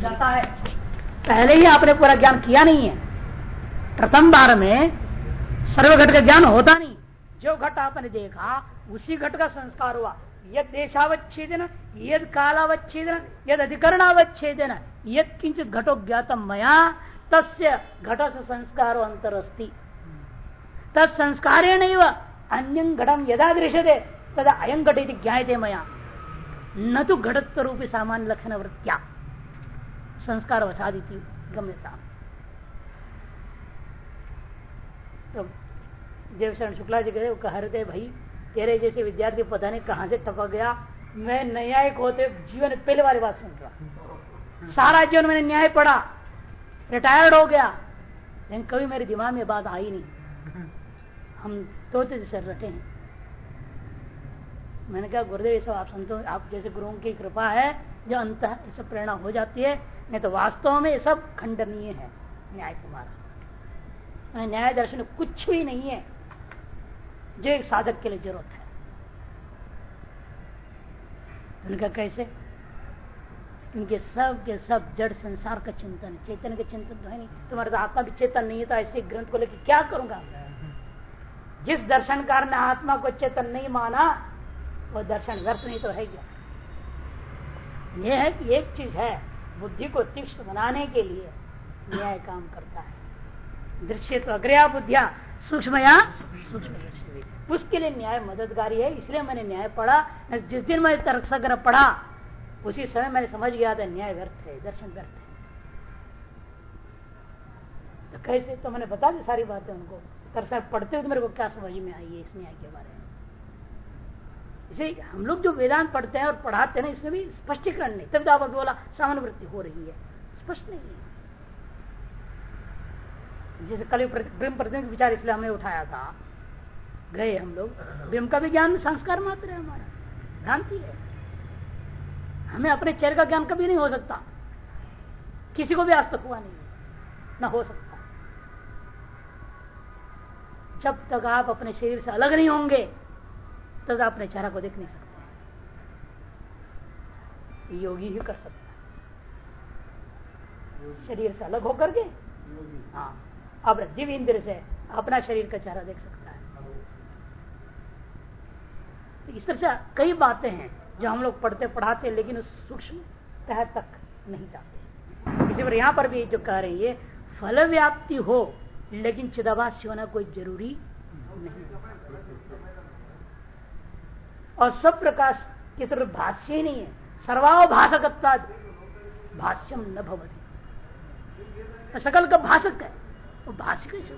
जाता है पहले ही आपने पूरा ज्ञान किया नहीं है। प्रथम बार में सर्व घट का ज्ञान होता नहीं। जो घट आपने देखा, उसी घट का संस्कार हुआ। यद देशावच्छेदन, यद कालावच्छेदन, यद अधिकरणावच्छेदन, यद किंचित घटो ज्ञातम मया, तस्य घट से संस्कार अंतर अस्ति तत्संस्कारेण अन्य घटम यदा दृश्यते, तदा अयं घट ज्ञाते मया। न तो घटत्व रूपी सामान्य लक्षण वृत्तिया संस्कार वसादी गम्यता। तो देवशरण शुक्ला जी कहे कह रहे थे, भाई, तेरे जैसे विद्यार्थी पता नहीं कहाँ से टपक गया। मैं न्यायिक होते जीवन पहले बार बात सुन रहा सारा जीवन मैंने न्याय पढ़ा रिटायर्ड हो गया, लेकिन कभी मेरे दिमाग में बात आई नहीं। हम तोते जैसे रटे हैं। मैंने कहा गुरुदेव ये सब आप संतो आप जैसे गुरुओं की कृपा है जो अंत है सब प्रेरणा हो जाती है। नहीं तो वास्तव में ये सब खंडनीय है। न्याय तुम्हारा न्याय दर्शन कुछ भी नहीं है जो एक साधक के लिए ज़रूरत है। उनका कैसे? क्योंकि सब के सब जड़ संसार का चिंतन चेतन के चिंतन तो है नहीं। तुम्हारा तो आत्मा भी चेतन नहीं है तो ऐसे ग्रंथ को लेकर क्या करूँगा? जिस दर्शनकार ने आत्मा को चेतन नहीं माना वो दर्शन व्यर्थ नहीं तो है क्या? यह है कि एक चीज़ है, बुद्धि को तीक्ष्ण बनाने के लिए न्याय काम करता है। दृश्य तो अग्रया बुद्धिया सूक्ष्म उसके लिए न्याय मददगारी है, इसलिए मैंने न्याय पढ़ा जिस दिन मैंने तर्क सग्रह पढ़ा, उसी समय मैंने समझ गया था न्याय व्यर्थ है, दर्शन व्यर्थ है। तो कैसे? तो मैंने बता दी सारी बातें उनको। तर्क पढ़ते हुए तो मेरे को क्या समझ में आई है इस न्याय के बारे में? इसे हम लोग जो वेदांत पढ़ते हैं और पढ़ाते हैं ना इसमें भी स्पष्टीकरण नहीं। तब दावत बोला सामान्य वृत्ति हो रही है। स्पष्ट नहीं है। जैसे कल ब्रह्म प्रतिनिधि विचार इसलिए हमने उठाया था। गए हम लोग, ब्रह्म का भी ज्ञान संस्कार मात्र है हमारा। भ्रांति है। हमें अपने चेहरे का ज्ञान कभी नहीं हो सकता। किसी को भी आज तक हुआ नहीं न हो सकता। जब तक आप अपने शरीर से अलग नहीं होंगे तो अपने चेहरा को देख नहीं सकते। योगी ही कर सकता है। शरीर से अलग होकर के? हाँ। अब दिव्य इंद्र से अपना शरीर का चेहरा देख सकता है। तो इस तरह से कई बातें हैं जो हम लोग पढ़ते पढ़ाते लेकिन उस सूक्ष्म तह तक नहीं जाते। इसी पर यहाँ पर भी जो कह रही है फल व्याप्ति हो लेकिन चिदाभास होना कोई ज़रूरी नहीं और सब प्रकाश की तरफ़ भाष्य ही नहीं है। सर्वाभाषक भाष्यम न भवती। सकल का भाषक है, वो भाष्य कैसे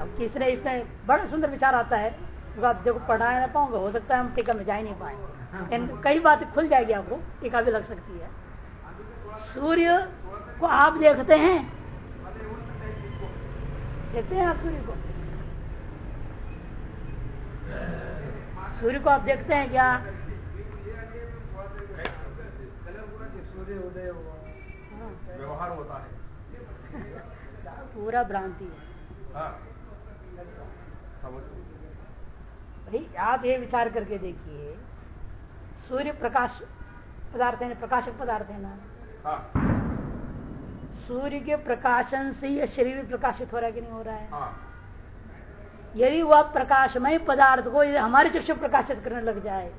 अब तीसरे इसमें बड़ा सुंदर विचार आता है तो आप देखो पढ़ा ना पाऊँगा, हो सकता है हम टीका में जा ही नहीं पाए। कई बातें खुल जाएगी आपको, टीका भी लग सकती है। सूर्य को आप देखते हैं। देखते हैं आप सूर्य को? सूर्य को आप देखते हैं क्या व्यवहार होता है पूरा भ्रांति है हाँ। भाई आप ये विचार करके देखिए सूर्य प्रकाश पदार्थ है प्रकाशक पदार्थ है ना हाँ। सूर्य के प्रकाशन से ही शरीर प्रकाशित हो रहा है कि नहीं हो रहा है हाँ। यदि वह प्रकाशमय पदार्थ को यदि हमारे चक्षु प्रकाशित करने लग जाए,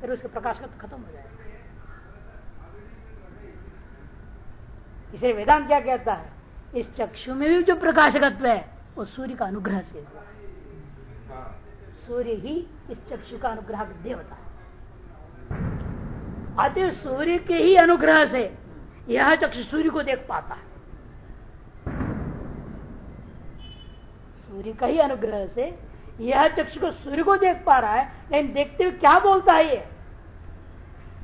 फिर उसके प्रकाश का तो खत्म हो जाएगा। इसे वेदांत क्या कहता है? इस चक्षु में भी जो प्रकाशकत्व है, वो सूर्य का अनुग्रह से हुआ सूर्य ही इस चक्षु का अनुग्रह देवता है। अति सूर्य के ही अनुग्रह से यह चक्षु सूर्य को देख पाता है। सूर्य का ही अनुग्रह से यह चक्षु को सूर्य को देख पा रहा है, लेकिन देखते हुए क्या बोलता है ये?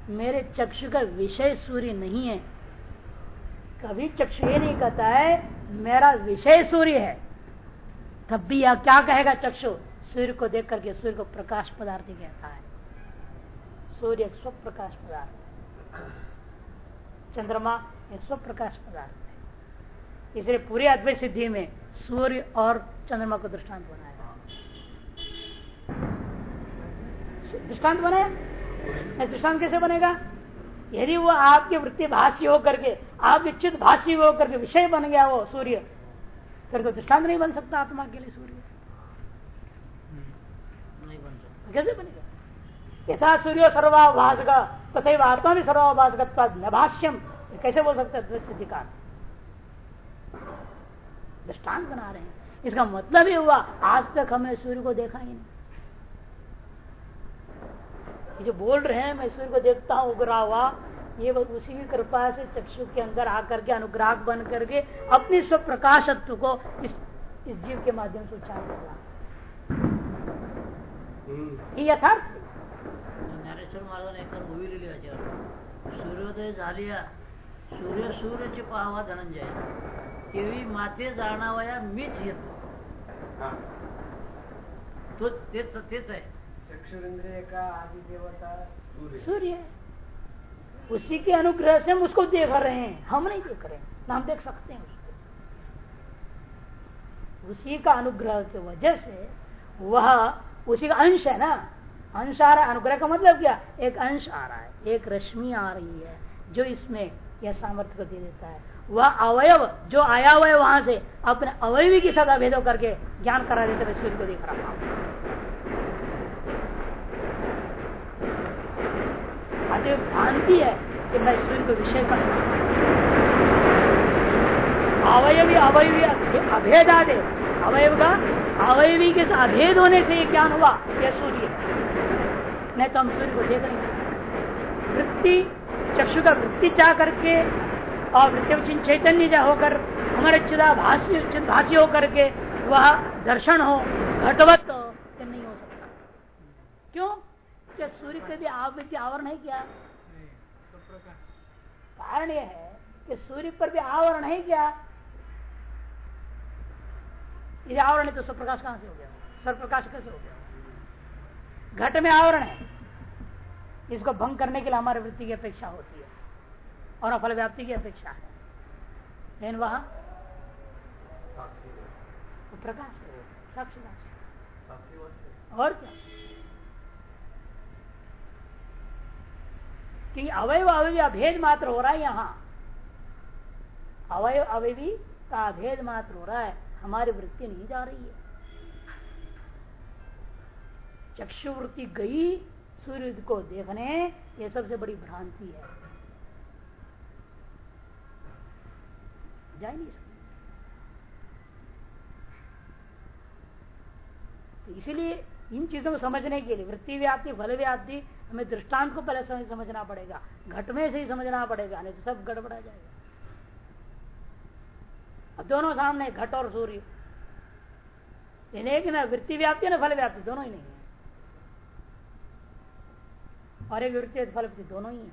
मेरे चक्षु का विषय सूर्य नहीं है। कभी चक्षु ये नहीं कहता है, मेरा विषय सूर्य है। तब भी यह क्या कहेगा चक्षु? सूर्य को देख करके सूर्य को प्रकाश पदार्थ कहता है। सूर्य स्व प्रकाश पदार्थ चंद्रमा स्व प्रकाश पदार्थ इसलिए पूरे अद्वैत सिद्धि में सूर्य और चंद्रमा को दृष्टांत बनाया। दृष्टांत बनाया? दृष्टांत कैसे बनेगा? यदि वो आपके वृत्ति भाष्य होकर के आपके चित्त भाष्य होकर के विषय बन गया वो सूर्य फिर तो दृष्टांत नहीं बन सकता आत्मा के लिए सूर्य। नहीं बन सकता। कैसे बनेगा? यथा सूर्य सर्वाभाषक तथा आत्मा भी सर्वाभाषक न भाष्यम। कैसे बोल सकते अधिकार दृष्टांत बना रहे हैं। इसका मतलब ही हुआ आज तक हमने सूर्य को देखा ही नहीं। जो बोल रहे हैं मैं सूर्य को देखता हूँ उगरा हुआ ये उसी की कृपा से चक्षु के अंदर आकर के अनुग्राह बन करके अपने स्व प्रकाशत्व को इस इस जीव के माध्यम से उच्चार कर रहा यथार्थ। ज्ञानेश्वर महाराजांनी एका मूवी लिहिली सूर्योदय झालिया सूर्य सूर्यची पाहावा धनंजय। तेवी माथे जाणावया मीच येतो तो तेच तेच आहे चक्षुरेंद्रिय का आदि देवता सूर्य उसी के अनुग्रह से हम उसको देख रहे हैं हम नहीं देख रहे हैं हम देख सकते हैं उसको उसी का अनुग्रह की वजह से वह उसी का अंश है ना अंश आ रहा है अनुग्रह का मतलब क्या एक अंश आ रहा है एक रश्मि आ रही है जो इसमें यह सामर्थ्य को दे देता है वह अवयव, जो आया हुआ है वहाँ से अपने अवयवी के साथ अभेदों करके ज्ञान करा देते सूर्य को देख रहा हूँ भ्रांति है कि मैं सूर्य को विषय कर अवयवी अवयवी अभेदा दे अवयव का अवयवी के साथ अभेद होने से ज्ञान हुआ यह सूर्य नहीं तो हम सूर्य को देख नहीं वृत्ति, चक्षु का वृत्ति चाह करके और वृत्ति चैतन्य होकर, हमारे चिदा भाष्य भाष्य होकर के वह दर्शन हो, घटवत नहीं हो सकता। क्यों? क्या सूर्य के भी आवृत्ति आवरण है क्या? कारण यह है कि सूर्य पर भी आवरण है क्या? यदि आवरण है तो स्वप्रकाश कहाँ से हो गया? स्वप्रकाश कैसे हो गया? घट में आवरण है। इसको भंग करने के लिए हमारे वृत्ति की अपेक्षा होती है। और फल व्याप्ति की अपेक्षा है। लेकिन वहाँ प्रकाश है साक्षी और क्या? कि अवयव अवयवी अभेद मात्र हो रहा है यहाँ। अवयव अवयवी का अभेद मात्र हो रहा है। हमारी वृत्ति नहीं जा रही है। चक्षुवृत्ति गई सूर्य को देखने ये सबसे बड़ी भ्रांति है। जा नहीं सकती तो इसीलिए इन चीज़ों को समझने के लिए वृत्ति व्याप्ति फल व्याप्ति हमें दृष्टांत को पहले समझना पड़ेगा। घट में से ही समझना पड़ेगा, नहीं तो सब गड़बड़ा जाएगा। अब दोनों सामने, घट और सूर्य। लेकिन वृत्ति व्याप्ति ना फल व्याप्ति दोनों ही नहीं है। और एक वृत्ति फल व्याप्ति दोनों ही है।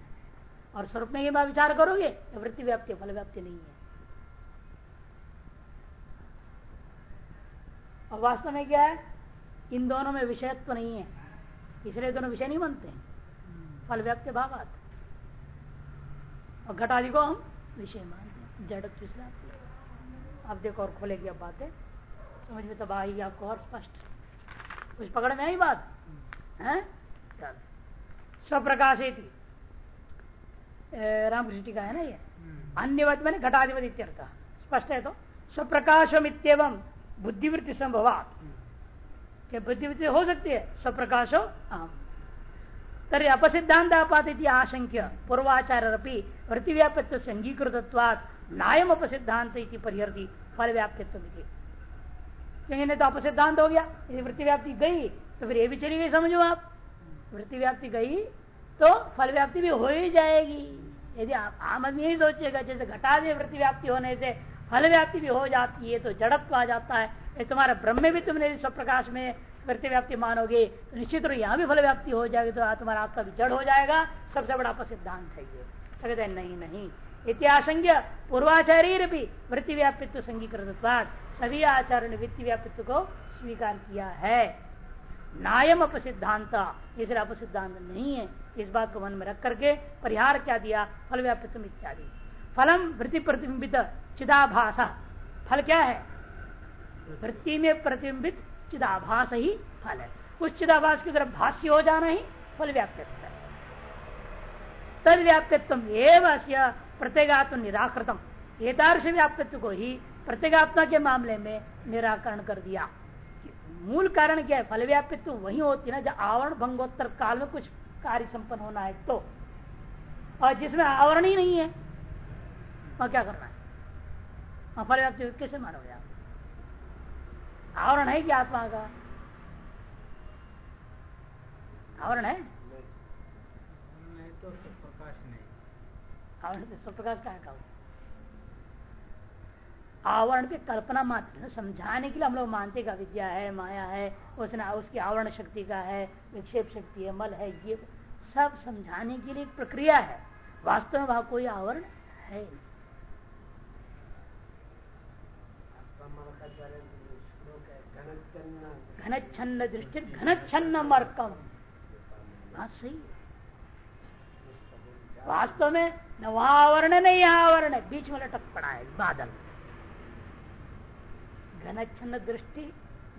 और स्वरूप में ये बात विचार करोगे तो वृत्ति व्याप्ति फल व्याप्ति नहीं है। और वास्तव में क्या है? इन दोनों में विषयत्व तो नहीं है। इसलिए दोनों विषय नहीं बनते फल व्याप्त भाव आते और घटादि को हम विषय मानते हैं। जड़ अब देखो और खोलेगी अब बातें। समझ में तब आएगी आपको और स्पष्ट। कुछ पकड़ में आई बात? है? चल। स्वप्रकाश रामकृष्ण का है ना ये? अन्यवत मैंने घटाधिपति इत्यर्थ स्पष्ट है तो? स्वप्रकाशम इतम बुद्धिवृत्ति संभवात। बुद्धिवृत्ति हो सकती है? स्वप्रकाशो? आम। तरी अपसिद्धांत आपात आशंक्य पूर्वाचार वृत्ति व्याप्त अंगीकृत नायम अपसिद्धांत परिहरती फल व्याप्तित्व क्योंकि नहीं तो अपसिद्धांत हो गया, यदि वृत्ति व्याप्ति गई तो फिर ये भी चली गई समझो आप। वृत्ति व्याप्ति गई तो फल व्याप्ति भी हो ही जाएगी। यदि आम आदमी यही सोचेगा, जैसे घटा दे वृत्ति व्याप्ति होने से फल व्याप्ति भी हो जाती है तो जड़त्व आ जाता है। तुम्हारा ब्रह्म भी तुमने स्वप्रकाश में वृत्ति व्याप्ति मानोगे तो निश्चित रूप यहाँ भी फल व्याप्ति हो जाएगी तो तुम्हारा आत्मा भी जड़ हो जाएगा। सबसे बड़ा सिद्धांत है ये। कहते हैं, नहीं नहीं। इतिहासंज्ञ पूर्वाचार्य भी वृत्ति व्यापित्व संगीकृत सभी आचार्य ने वृत्ति व्यापित्व को स्वीकार किया है। नायम अपसिद्धांत। इसलिए अपसिद्धांत नहीं है। इस बात को मन में रख करके परिहार क्या दिया? फल व्यापित्व इत्यादि फलम वृत्ति प्रतिबिंबित चिदाभास। फल क्या है? वृत्ति में प्रतिबिंबित चिदाभास ही फल है। उस चिदाभास की तरफ़ भाष्य हो जाना ही फल व्याप्त है। तद व्याप्यत्व एवं प्रत्येगात्म निराकृतम। एतार्श व्याप्यत्व को ही प्रत्येगात्मा के मामले में निराकरण कर दिया। मूल कारण क्या है? फल व्याप्यत्व वही होती है ना जब आवरण भंगोत्तर काल में कुछ कार्य संपन्न होना है तो। और जिसमें आवरण ही नहीं है। वहाँ क्या करना है? वहाँ फल व्याप्ति कैसे मानोगे आप? आवरण है क्या आत्मा का? आवरण है? नहीं तो प्रकाश नहीं। आवरण से स्वप्रकाश का है आवरण की कल्पना मात्र समझाने के लिए हम लोग मानते का विद्या है माया है उसने उसकी आवरण शक्ति का है विक्षेप शक्ति है मल है ये सब समझाने के लिए एक प्रक्रिया है। वास्तव में वहाँ कोई आवरण है नहीं। घनच्छन्न दृष्टि घनच्छन्न मर्कम बात सही वास्तव में न वहाँ आवरण नहीं यहाँ आवरण है बीच में लटक पड़ा है, बादल। घनच्छन्न दृष्टि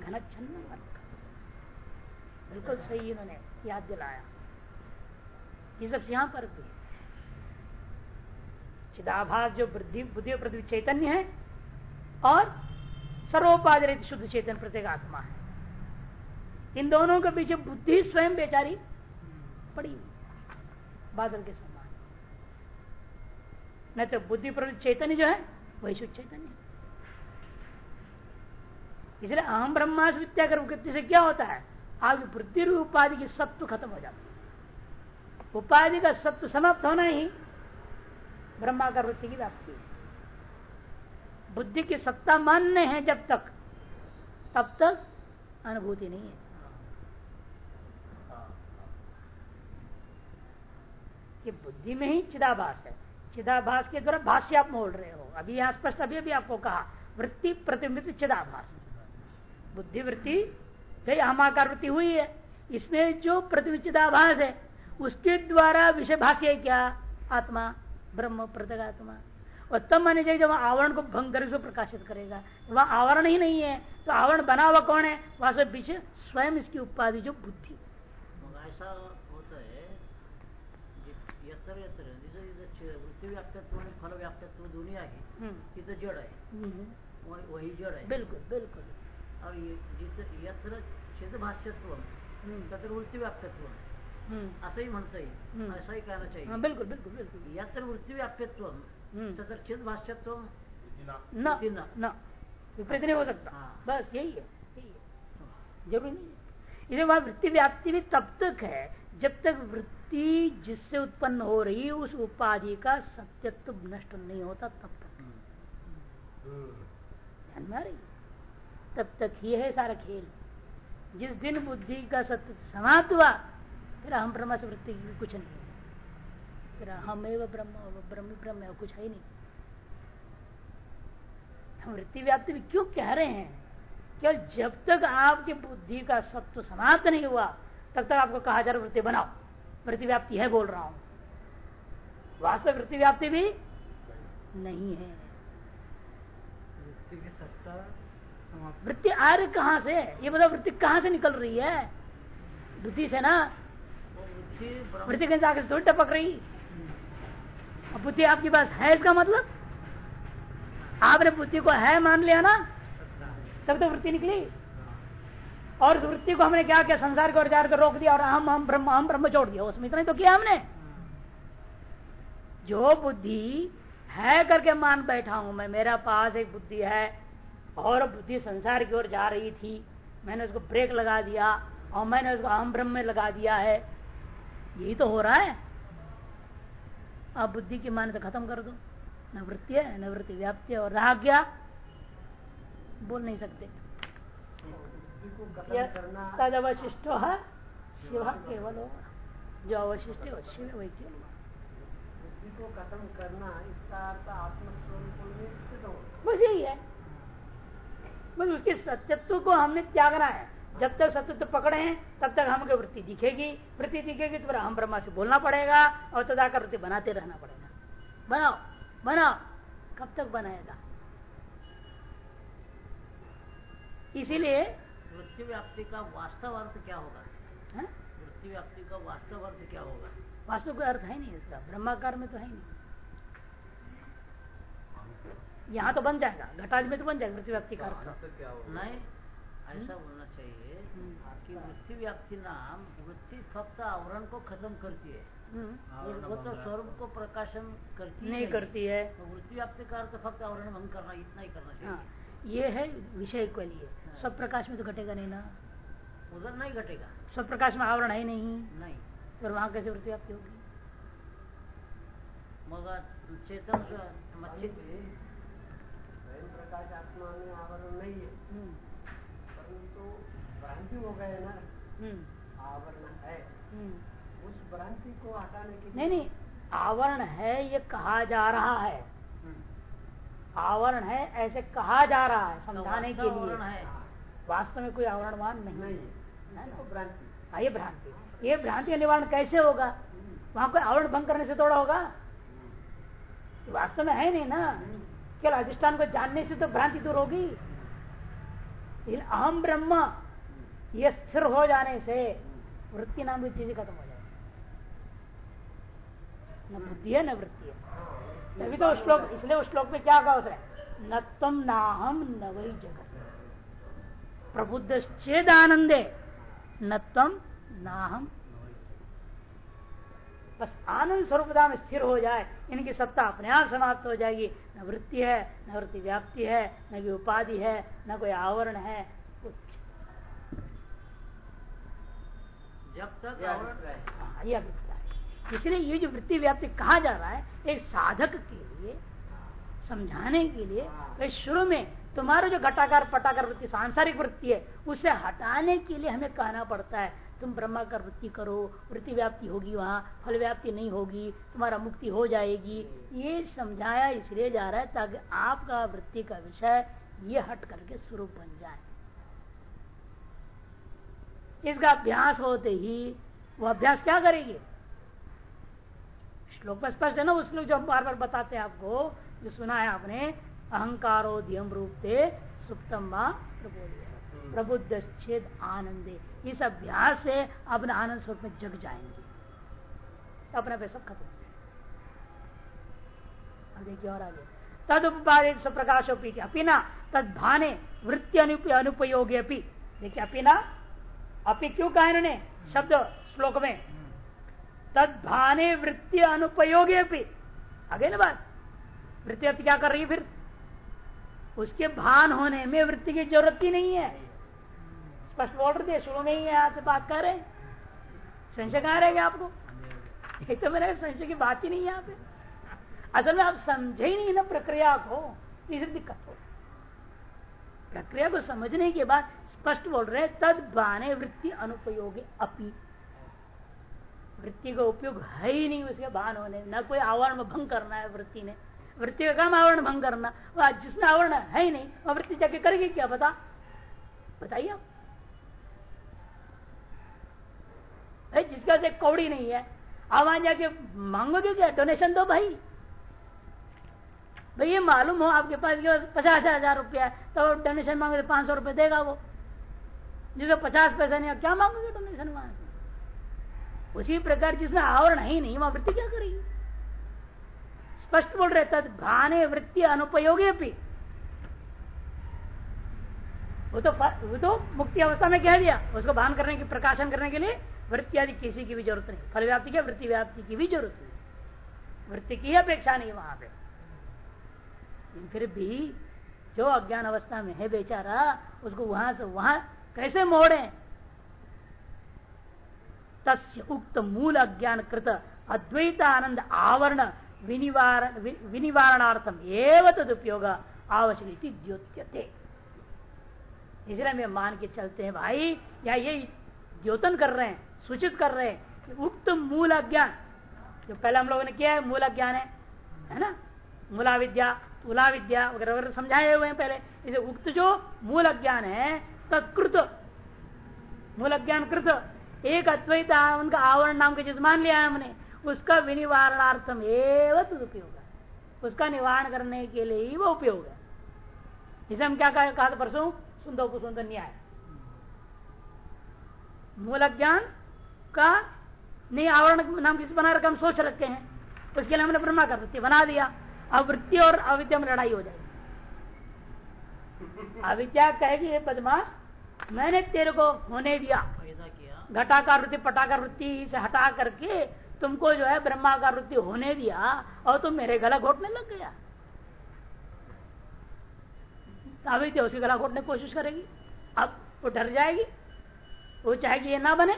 घनच्छन्न मर्कम बिल्कुल सही इन्होंने याद दिलाया। ये सब यहाँ पर भी चिदाभास जो बुद्धि बुद्धि प्रति चैतन्य है, और सर्वोपाधित शुद्ध चेतन प्रत्येक आत्मा है। इन दोनों के पीछे बुद्धि स्वयं बेचारी पड़ी बादल के समान। नहीं तो बुद्धि प्रति चैतन्य जो है, वही शुद्ध चैतन्य इसलिए अहम ब्रह्मास विद्या कर से क्या होता है आपकी वृद्धि उपाधि की सत्व खत्म हो जाती है। उपाधि का सत्व समाप्त होना ही ब्रह्माकार वृत्ति की व्याप्ति है। बुद्धि की सत्ता मान्य है जब तक, तब तक अनुभूति नहीं है। कि बुद्धि में ही चिदाभास है। चिदाभास के द्वारा भाष्य आप मोड़ रहे हो। अभी यहाँ स्पष्ट, अभी अभी आपको कहा, वृत्ति प्रतिमित चिदाभास। बुद्धि वृत्ति हमाकार वृत्ति हुई है। इसमें जो प्रतिचिदाभास है, उसके द्वारा विषय भाष्य क्या? आत्मा, ब्रह्म, प्रत्यगात्मा। और तब माने जाए जब आवरण को भंग कर उसको प्रकाशित करेगा। वहाँ आवरण ही नहीं है तो आवरण बना हुआ कौन है? वहाँ से पीछे स्वयं इसकी उपाधि जो बुद्धि। ऐसा होता है वृत्ती जड वही जड आहे बिल्कुल बिल्कुल। और जिथं यत्र चिदभाष्यत्व तत्र वृत्ती व्याप्तत्व असंही म्हणता येईल असंही कहना चाहिए। बिल्कुल बिल्कुल बिल्कुल। यत्र वृत्ती व्याप्यत्व तथा चिद भाष्यत्व न। न। विपरीत नहीं हो सकता। बस यही है। है। ज़रूरी नहीं है। इसे वह वृत्ति व्याप्ति भी तब तक है जब तक वृत्ति जिससे उत्पन्न हो रही उस उपाधि का सत्यत्व नष्ट नहीं होता तब तक। ध्यान में रही तब तक ही है सारा खेल। जिस दिन बुद्धि का सत्य समाप्त हुआ फिर हम ब्रह्म से वृत्ति कुछ नहीं फिर हम ब्रह्म ब्रह्म ब्रह्म है कुछ है ही नहीं। हम वृत्ति व्याप्ति भी क्यों कह रहे हैं? केवल जब तक आपकी बुद्धि का सत्व समाप्त नहीं हुआ तब तक आपको कहा जा रहा वृत्ति बनाओ। वृत्ति व्याप्ति है बोल रहा हूँ। वास्तव वृत्ति व्याप्ति भी नहीं है। वृत्ति की सत्ता वृत्ति आ रही कहाँ से? ये बताओ वृत्ति कहाँ से निकल रही है? बुद्धि से ना? वृत्ति के आगे थोड़ी टपक रही। बुद्धि आपके पास है इसका मतलब? आपने बुद्धि को है मान लिया ना, तब तो वृत्ति निकली। और उस वृत्ति को हमने क्या किया? संसार को जा कर रोक दिया और हम हम ब्रह्म हम ब्रह्म छोड़ दिया। उसमें इतना ही तो किया हमने। जो बुद्धि है करके मान बैठा हूँ मैं, मेरा पास एक बुद्धि है और बुद्धि संसार की ओर जा रही थी। मैंने उसको ब्रेक लगा दिया और मैंने उसको अहम ब्रह्म में लगा दिया है। यही तो हो रहा है। अब बुद्धि की मान्यता खत्म कर दो। न वृत्ति है न वृत्ति व्याप्ति और रहा क्या? बोल नहीं सकते। तद अवशिष्ट है शिव केवल होगा। जो अवशिष्ट है शिव वही केवल बुद्धि को खत्म करना इसका अर्थ आत्मस्वरूप हो बस यही है। बस उसके सत्यत्व को हमने त्यागना है। जब तक सत्यत्व पकड़े हैं तब तक हमको वृत्ति दिखेगी। वृत्ति दिखेगी तो फिर हम ब्रह्मा से बोलना पड़ेगा और तदाकर वृत्ति बनाते रहना पड़ेगा। बनाओ बनाओ। कब तक बनाएगा? इसीलिए वृत्ति व्याप्ति का वास्तव अर्थ क्या होगा? वृत्ति व्याप्ति का वास्तव अर्थ क्या होगा? वास्तव का अर्थ है नहीं इसका। ब्रह्माकार में तो है नहीं। यहाँ तो बन जाएगा। घटाज में तो बन जाएगा वृत्ति व्याप्ति का अर्थ। तो क्या होगा? नहीं। ऐसा बोलना चाहिए हम्म। कि वृत्ति व्याप्ति नाम वृत्ति फक्त आवरण को खत्म करती है। हम्म, वो तो स्वरूप को प्रकाशन करती नहीं करती है। तो वृत्ति व्याप्ति का अर्थ फक्त आवरण भंग करना इतना ही करना हाँ। चाहिए ये है विषय के लिए। सब प्रकाश में तो घटेगा नहीं ना। उधर नहीं घटेगा। सब प्रकाश में आवरण है नहीं। नहीं। फिर वहाँ कैसे वृत्ति व्याप्ति होगी? मगर चेतन स्वयं प्रकाश आत्मा में आवरण नहीं है। हम्म, भ्रांति हो गए ना हम्म, आवरण है। हम्म। उस भ्रांति को हटाने के नहीं नहीं आवरण है ये कहा जा रहा है। आवरण है ऐसे कहा जा रहा है समझाने के लिए। वास्तव में कोई आवरणवान नहीं नहीं है है ना? तो भ्रांति। हाँ, ये भ्रांति। ये भ्रांति का निवारण कैसे होगा? वहाँ कोई आवरण भंग करने से थोड़ा होगा? वास्तव में है नहीं ना? केवल अधिष्ठान को जानने से तो भ्रांति दूर होगी? लेकिन अहम ब्रह्म ये स्थिर हो जाने से वृत्ति नाम की चीज़ खत्म हो जाएगी। न बुद्धि है, न वृत्ति है। तभी तो श्लोक, इसलिए उस श्लोक में क्या कहा उसने? न तुम ना हम न वही जगत। प्रबुद्ध चेद आनंदे न तम ना हम बस आनंद स्वरूपता में स्थिर हो जाए, इनकी सत्ता अपने आप समाप्त हो जाएगी। न वृत्ति है, न वृत्ति व्याप्ति है, न कोई उपाधि है, न कोई आवरण है कुछ जब तक ये आवरण अभिप्राय है। हाँ, है। इसलिए ये जो वृत्ति व्याप्ति कहा जा रहा है एक साधक के लिए समझाने के लिए भाई शुरू में तुम्हारा जो घटाकार पटाकार वृत्ति सांसारिक वृत्ति है उसे हटाने के लिए हमें कहना पड़ता है तुम ब्रह्माकार वृत्ति करो वृत्ति व्याप्ति होगी वहाँ फल व्याप्ति नहीं होगी तुम्हारा मुक्ति हो जाएगी ये समझाया इसलिए जा रहा है ताकि आपका वृत्ति का विषय ये हट करके स्वरूप बन जाए इसका अभ्यास होते ही वो अभ्यास क्या करेगी? श्लोक में स्पष्ट है ना उस लोग जो हम बार बार बताते हैं आपको जो सुना है आपने अहंकारो ध्यम रूप थे सुप्तम प्रबुद्ध छेद आनंदे इस अभ्यास से अपने आनंद स्वरूप में जग जाएँगे। तो अपना पैसा खत्म। अब देखिए और आगे। तद उपपादित स्वप्रकाशोपी के अपिना तद भाने वृत्ति अनुपयोगी अपी। देखिए अपिना अपि क्यों कहा इन्होंने? शब्द श्लोक में। तद भाने वृत्ति अनुपयोगी अपी। आगे ना बात? वृत्ति क्या कर रही है फिर? उसके भान होने में वृत्ति की ज़रूरत ही नहीं है। स्पष्ट बोल थे, शुरू में ही यहाँ से बात कर रहे। संशय कहाँ रहेगा आपको? एक तो मेरे संशय की बात ही नहीं है यहाँ पे। असल में आप समझे ही नहीं ना प्रक्रिया को तीसरी दिक्कत हो। प्रक्रिया को समझने के बाद स्पष्ट बोल रहे तद बाने वृत्ति अनुपयोगी अपी। वृत्ति का उपयोग है ही नहीं उसके भान होने न कोई आवरण भंग करना है वृत्ति ने। वृत्ति का काम आवरण भंग करना वह जिसमें आवरण है ही नहीं वह वृत्ति जाके करेगी क्या बता बताइए आप। है, जिसका से कौड़ी नहीं है आप वहाँ जाके मांगोगे क्या? डोनेशन दो भाई। भाई ये मालूम हो आपके पास पचास हज़ार रुपया तो डोनेशन मांगे पाँच सौ रुपये देगा वो। जिसको पचास पैसा नहीं क्या मांगोगे डोनेशन वहाँ से? उसी प्रकार जिसमें आवरण ही नहीं, वहाँ वृत्ति क्या करेगी? स्पष्ट बोल रहे, तद भाने वृत्ति अनुपयोगी भी। वो तो वो तो मुक्ति अवस्था में कह दिया, उसको भान करने की, प्रकाशन करने के लिए वृत्ति आदि किसी की भी ज़रूरत नहीं। फल व्याप्ति की वृत्ति व्याप्ति की भी ज़रूरत नहीं। वृत्ति की अपेक्षा नहीं वहाँ पे। फिर भी जो अज्ञान अवस्था में है बेचारा, उसको वहाँ से, वहाँ कैसे मोड़े? तस्य उक्त मूल अज्ञान कृत अद्वैत आनंद आवरण विनिवारण वि- विनिवारणार्थम एवं तदुपयोग आवश्यक द्योत्यते। इसलिए मान के चलते हैं, भाई, या ये द्योतन कर रहे हैं, सूचित कर रहे हैं कि उक्त मूल अज्ञान जो पहले हम लोगों ने किया है, मूल अज्ञान है है ना? मूला विद्या तुला विद्या वगैरह वगैरह समझाए हुए हैं पहले। इसे उक्त जो मूल अज्ञान है तत्कृत। मूल अज्ञान कृत एक अद्वैत, उनका आवरण नाम का जिस मान लिया है हमने, उसका विनिवारणार्थम एवं उपयोग है। उसका निवारण करने के लिए ही वो उपयोग है। इसे हम क्या कहा परसों? सुंदर कुसुंदर न्याय। मूल ज्ञान का नहीं आवरण नाम किसी बना रखा हम सोच रखे हैं। उसके लिए हमने ब्रह्मा का वृत्ति बना दिया। अब वृत्ति और अविद्या में लड़ाई हो जाएगी। अविद्या कहेगी ये बदमाश? मैंने तेरे को होने दिया। घटाकार वृत्ति पटाकार वृत्ति से हटा करके तुमको जो है ब्रह्माकार वृत्ति होने दिया और तुम मेरे गला घोटने लग गया। तो अविद्या उसकी गला घोटने की कोशिश करेगी। अब वो डर जाएगी। वो चाहेगी ये ना बने।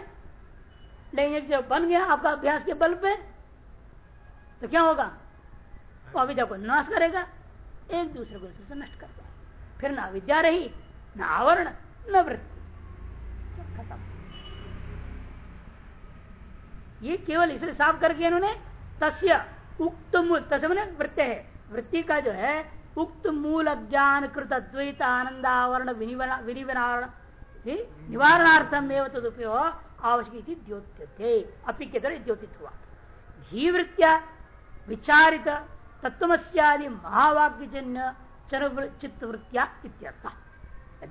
लेकिन जब बन गया आपका अभ्यास के बल पे तो क्या होगा? वो अविद्या को नाश करेगा। एक दूसरे को से नष्ट कर जाए फिर ना विद्या रही, न आवरण, न वृत्ति। खत्म। ये केवल इसलिए साफ़ करके इन्होंने, तस्य उक्त मूल, तस्य मैंने वृत्ति है। वृत्ति का जो है, उक्त मूल अज्ञान कृत द्वैत आनंदावरण विनिवरण निवारणार्थम एवं तदुपयोग आवश्यक द्योत्यते। अपी के तरह द्योतित हुआ। धीवृत्या विचारित तत्वस्यादि महावाक्य जन्य चित्त वृत्तिया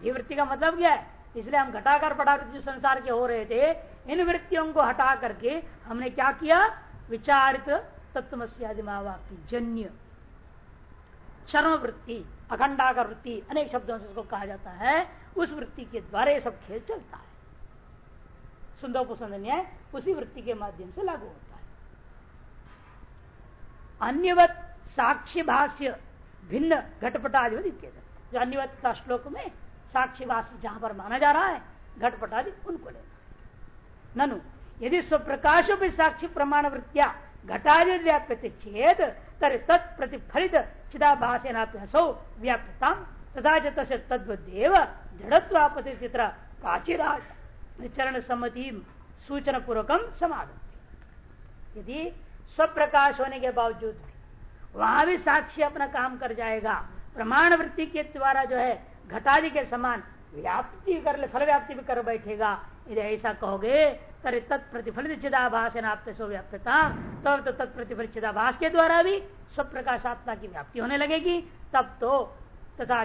वृत्ति का मतलब क्या है? इसलिए हम घटाकर पटाकर जो संसार के हो रहे थे। इन वृत्तियों को हटा करके हमने क्या किया? विचारित तत्वस्यादि महावाक्य जन्य। चर्म वृत्ति अखंडाकर वृत्ति अनेक शब्दों से उसको कहा जाता है। उस वृत्ति के द्वारा सब खेल चलता है। सुंदर पसंद न्याय उसी वृत्ति के माध्यम से लागू होता है। अन्यवत साक्ष्य भाष्य भिन्न घटपटादि जो अन्यवत का श्लोक में साक्ष्य भाष्य जहाँ पर माना जा रहा है, घटपटादि उनको लेना ननु, यदि स्वप्रकाश भी साक्षी प्रमाण वृत्तिया घटादि व्याप्य चेत तर तत्प्रतिफलित चिदाभासेनासौ व्याप्यता तथा तस्य तद्वदेव जड़त्वापति चित्र प्राचीराज चरण सम्मति सूचना पूर्वकम समाध यदि स्वप्रकाश होने के बावजूद भी वहाँ भी साक्षी अपना काम कर जाएगा। प्रमाण वृत्ति के द्वारा जो है, घटादि के समान व्याप्ति कर ले फल व्याप्ति भी कर बैठेगा। यदि ऐसा कहोगे तरी तत्प्रतिफलित चिदाभास सो व्याप्यता तब तो तत्प्रतिफलित चिदाभास के द्वारा भी स्वप्रकाशात्मा की व्याप्ति होने लगेगी। तब तो तथा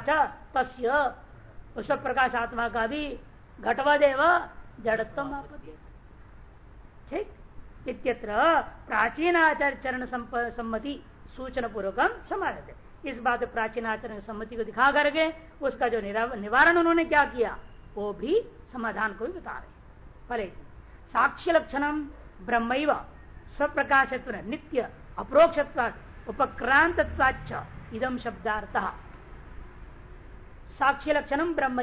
तस्य आत्मा का भी घटवदेव जड़त्म आपत्ति। ठीक? इत्यत्र प्राचीन आचार्य चरण सम्मति सूचना पूर्वक समाज इस बात प्राचीन आचरण सम्मति को दिखा करके उसका जो निवारण उन्होंने क्या किया, वो भी समाधान को भी बता रहे फले साक्ष्य लक्षण ब्रह्म स्वप्रकाश नित्य अप्रोक्ष उपक्रांत इदम शब्दार्थ। साक्ष्य लक्षण ब्रह्म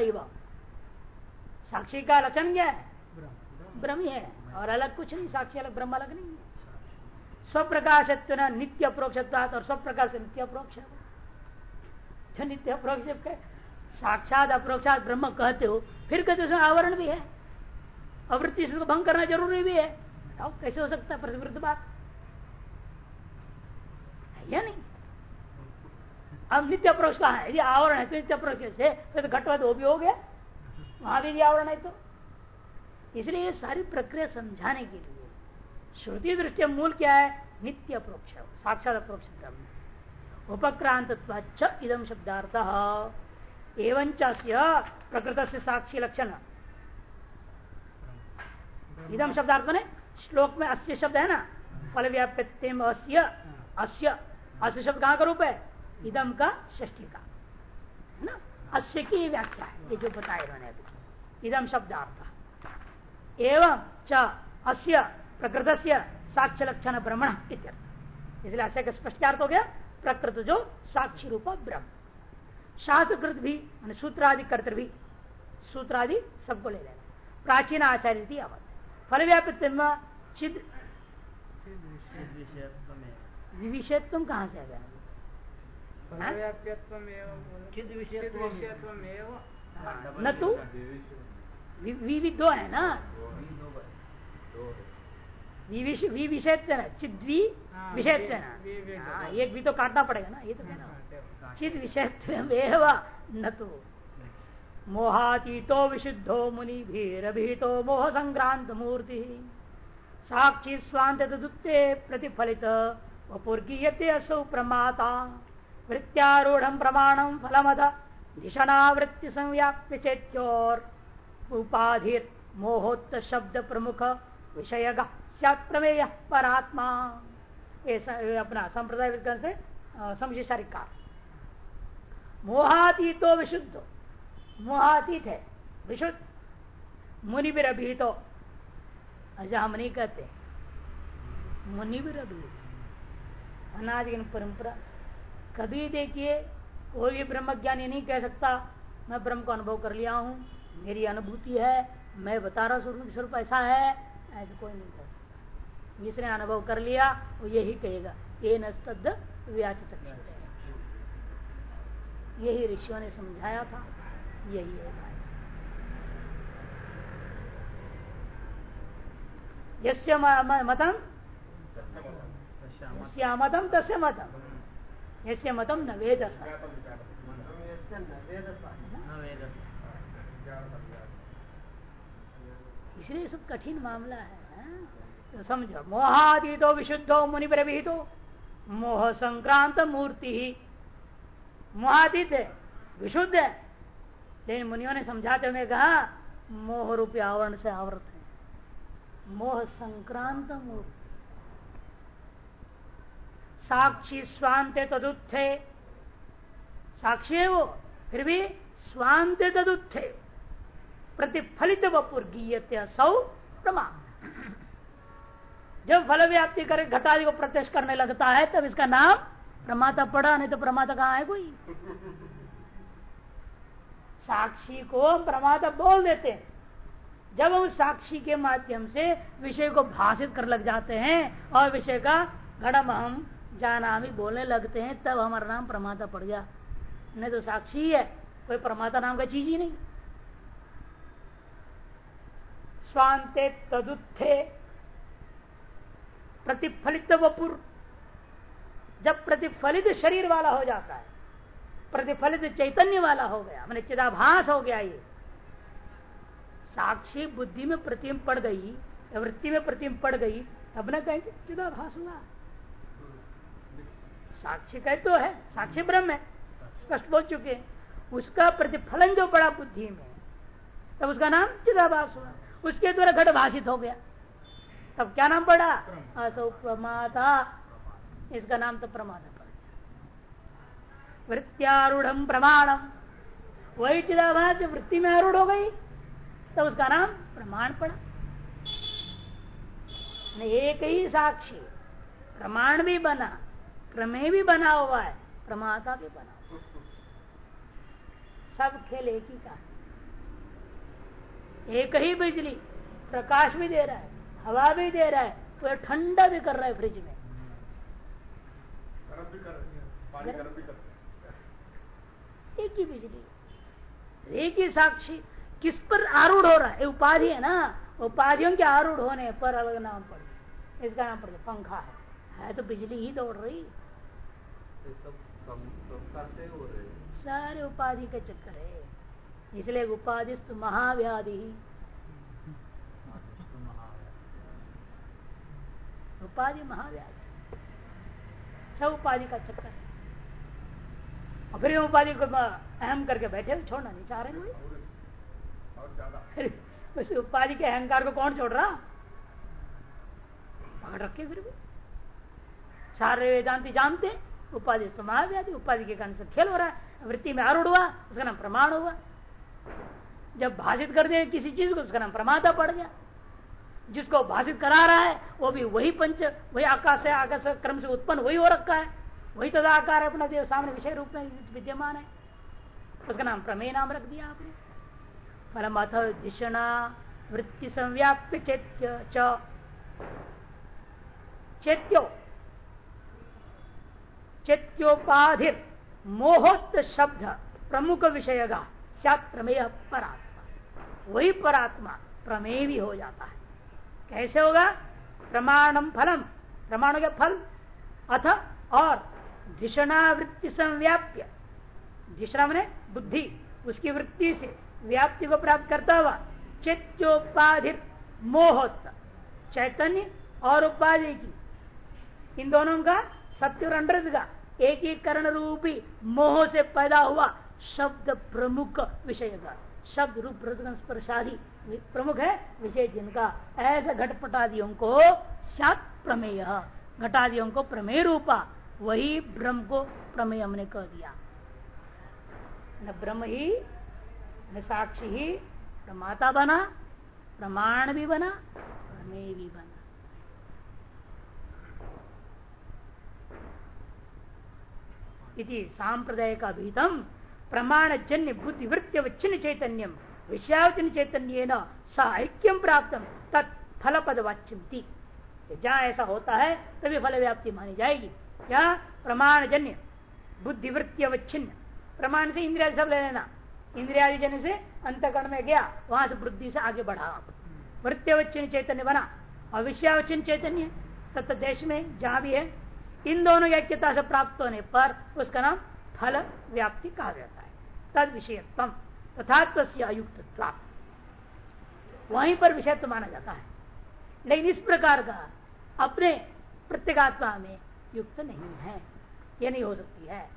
साक्षी का लक्षण क्या है? ब्रह्म। ही है। और अलग कुछ नहीं साक्षी अलग ब्रह्म अलग नहीं है। स्वप्रकाशत्व नित्य अप्रोक्षत्वात और स्वप्रकाश नित्य अप्रोक्ष नित्य अप्रोक्ष साक्षात अप्रोक्षात ब्रह्म कहते हो, फिर कहते उसमें आवरण भी है। अवृत्ति को भंग करना ज़रूरी भी है। बताओ, कैसे हो सकता है प्रतिवृत्त बात? या नहीं? अब नित्य अप्रोक्ष कहा है? यदि आवरण है तो नित्य अप्रोक्ष से तो घटवत वो भी हो गया। वहाँ भी आवरण है तो। इसलिए ये सारी प्रक्रिया समझाने के लिए श्रुति दृष्टि मूल क्या है? नित्य अप्रोक्ष साक्षात अप्रोक्ष उपक्रांत इदम शब्दार्थ। एवं प्रकृत से साक्षी लक्षण। इदम शब्दार्थ ने श्लोक में अस्य शब्द है ना? फल व्याप्यम अस्य अस्य। अस्य शब्द कहाँ का रूप है? इदम का ष्टी का। है ना? अस्य की व्याख्या है, ये जो बताए इन्होंने अभी। इदम शब्दार्थ। एवं च अस्य प्रकृत से साक्ष्य लक्षण ब्रह्मण इसलिए अस्य का स्पष्ट अर्थ हो गया प्रकृत जो साक्षी रूप ब्रह्म। शास्त्रकृत भी सूत्रादि कर्त भी सूत्रादि सबको ले लेना। प्राचीन आचार्य थी अवध फल व्यापित चिद विषयत्व कहाँ से आ गया? न तो विविधो है ना? विषयत्व चिद्वी विषयत्व एक भी तो काटना पड़ेगा ना ये तो कहना चिद विषयत्व न तो मोहातीतो विशुद्धो मुनि भीरभीतो मोह संक्रांत मूर्ति साक्षी स्वांत दुत्ते प्रतिफलित वपुर्गीयते असौ प्रमाता वृत्त्यारूढ़ प्रमाणम फलमद धिषणावृत्ति संव्याप्य चेत्योर उपाधिर मोहोत्त शब्द प्रमुख विषय प्रमेय परात्मा। ऐसा अपना संप्रदाय विज्ञान से समशिशारिक काल मोहातीतो विशुद्ध। मोहातीत है, विशुद्ध। मुनि भी अभिहित अच्छा हम नहीं कहते। मुनि भी अभिहित अनादिगन परंपरा। कभी देखिए, कोई भी ब्रह्म ज्ञानी नहीं कह सकता, मैं ब्रह्म को अनुभव कर लिया हूँ, मेरी अनुभूति है, मैं बता रहा स्वरूप स्वरूप ऐसा है। ऐसा कोई नहीं। जिसने अनुभव कर लिया, वो यही कहेगा। ये नद व्याच यही ऋषियों ने समझाया था, यही है। यस्य मतम? मतम, तस्य मतम। यस्य मतम, न वेद इसलिए सब कठिन मामला है? तो समझो। मोहादि तो विशुद्धो मुनि प्रविहितो मोह संक्रांत मूर्ति ही। मोहातीत है, विशुद्ध है। लेकिन मुनियों ने समझाते हुए कहा, मोह रूपी आवरण से आवृत है। मोह संक्रांत मूर्ति। साक्षी स्वांत तदुत्थे। साक्षी है वो, फिर भी स्वांत तदुत्थे। प्रतिफलित वपुर गीयते सौ प्रमाण जब फल व्याप्ति करे घटादि को प्रत्यक्ष करने लगता है, तब इसका नाम प्रमाता पड़ा, नहीं तो प्रमाता कहाँ है कोई? साक्षी को प्रमाता बोल देते हैं। जब हम साक्षी के माध्यम से विषय को भाषित कर लग जाते हैं और विषय का घड़म हम जाना भी बोलने लगते हैं, तब हमारा नाम प्रमाता पड़ गया। नहीं तो साक्षी है, कोई प्रमाता नाम का चीज़ ही नहीं। स्वांते तदुत्थे प्रतिफलित वपुर जब प्रतिफलित शरीर वाला हो जाता है, प्रतिफलित चैतन्य वाला हो गया, मैंने चिदाभास हो गया ये। साक्षी बुद्धि में प्रतिम पड़ गई वृत्ति में प्रतिम पड़ गई, तब न कहेंगे चिदाभास हुआ। साक्षी कह तो है, साक्षी ब्रह्म है, स्पष्ट बोल चुके उसका प्रतिफलन जो पड़ा बुद्धि में, तब उसका नाम चिदाभास हुआ। उसके द्वारा घट भाषित हो गया। तब क्या नाम पड़ा? असो प्रमाता इसका नाम तो प्रमाता पड़ गया वृत्त्यारूढ़ प्रमाणम वही चिदाभास वृत्ति में आरूढ़ हो गई तब उसका नाम प्रमाण पड़ा। एक ही साक्षी प्रमाण भी बना क्रमे भी बना हुआ है प्रमाता भी बना सब खेल एक ही का एक ही बिजली प्रकाश भी दे रहा है। हवा भी दे रहा है तो ठंडा भी कर रहा है फ्रिज में। एक ही बिजली एक ही साक्षी। किस पर आरूढ़ हो रहा है? उपाधि है ना? उपाधियों के आरूढ़ होने पर अलग नाम पड़ इसका नाम पड़ पंखा है। है तो बिजली ही दौड़ रही। सारे उपाधि का चक्कर है। इसलिए उपाधि महाव्याधि उपाधि महाव्याधि सब उपाधि का चक्कर है। और फिर उपाधि को अहम करके बैठे छोड़ना नहीं चाह रहे उस उपाधि के अहंकार को कौन छोड़ रहा? पकड़ रखे फिर भी। सारे वेदांति जानते उपाधि समाज व्याधि उपाधि के कारण से खेल हो रहा है वृत्ति में आरूढ़ हुआ उसका नाम प्रमाण हुआ। जब भाषित कर दे किसी चीज़ को उसका नाम प्रमाता पड़ गया। जिसको भाषित करा रहा है, वो भी वही पंच, वही आकाश है, आकाश क्रम से उत्पन्न वही हो रखा है। वही तदा आकार है अपना देव सामने विषय रूप में विद्यमान है। उसका नाम प्रमेय नाम रख दिया आपने। फलम अथ धिषणा वृत्ति संव्याप्य चैत्य चैत्यो। चैत्योपाधि मोहोत्त शब्द प्रमुख विषय का प्रमेय परात्मा। वही परात्मा प्रमेय भी हो जाता है। कैसे होगा? प्रमाणम फलम। प्रमाण के फल। अथ और। धिषणावृत्ति संव्याप्य। धिषणा मैंने बुद्धि। उसकी वृत्ति से व्याप्ति को प्राप्त करता हुआ। चैत्योपाधि मोहोत्त। चैतन्य और उपाधि की। इन दोनों का सत्य और अंडृत का एकीकरण रूपी मोह से पैदा हुआ शब्द प्रमुख विषय का। शब्द रूप स्पर्शादी प्रमुख है विषय जिनका ऐसे घटपटादियों को सात प्रमेय घटादियों को प्रमेय रूपा, वही ब्रह्म को प्रमेय हमने कह दिया। न ब्रह्म ही, न साक्षी ही, प्रमाता बना, प्रमाण भी बना, प्रमेय भी बना। इति सांप्रदाय का भीतम प्रमाण जन्य बुद्धि वृत्ति वच्छिन्न चैतन्यम विषयावचन चैतन्य न साहिक्यम प्राप्त तत्फल पद वाच्यम जहाँ ऐसा होता है, तभी फल व्याप्ति मानी जाएगी। क्या? प्रमाण जन्य बुद्धि वृत्ति अवच्छिन्न प्रमाण से इंद्रिया सब ले लेना। इंद्रिया जन से अंतकरण में गया, वहाँ से वृद्धि से आगे बढ़ा। वृत्तिवच्छिन्न चैतन्य बना। और विषयावच्छिन्न चैतन्य, तत्व देश में जहाँ भी है, इन दोनों ऐक्यता से प्राप्त होने पर उसका नाम फल व्याप्ति कहा जाता है तद विषयत्म तथा अयुक्त वहीं पर विषयत्व माना जाता है। लेकिन इस प्रकार का अपने प्रत्येगात्मा में युक्त नहीं है। यह नहीं हो सकती है।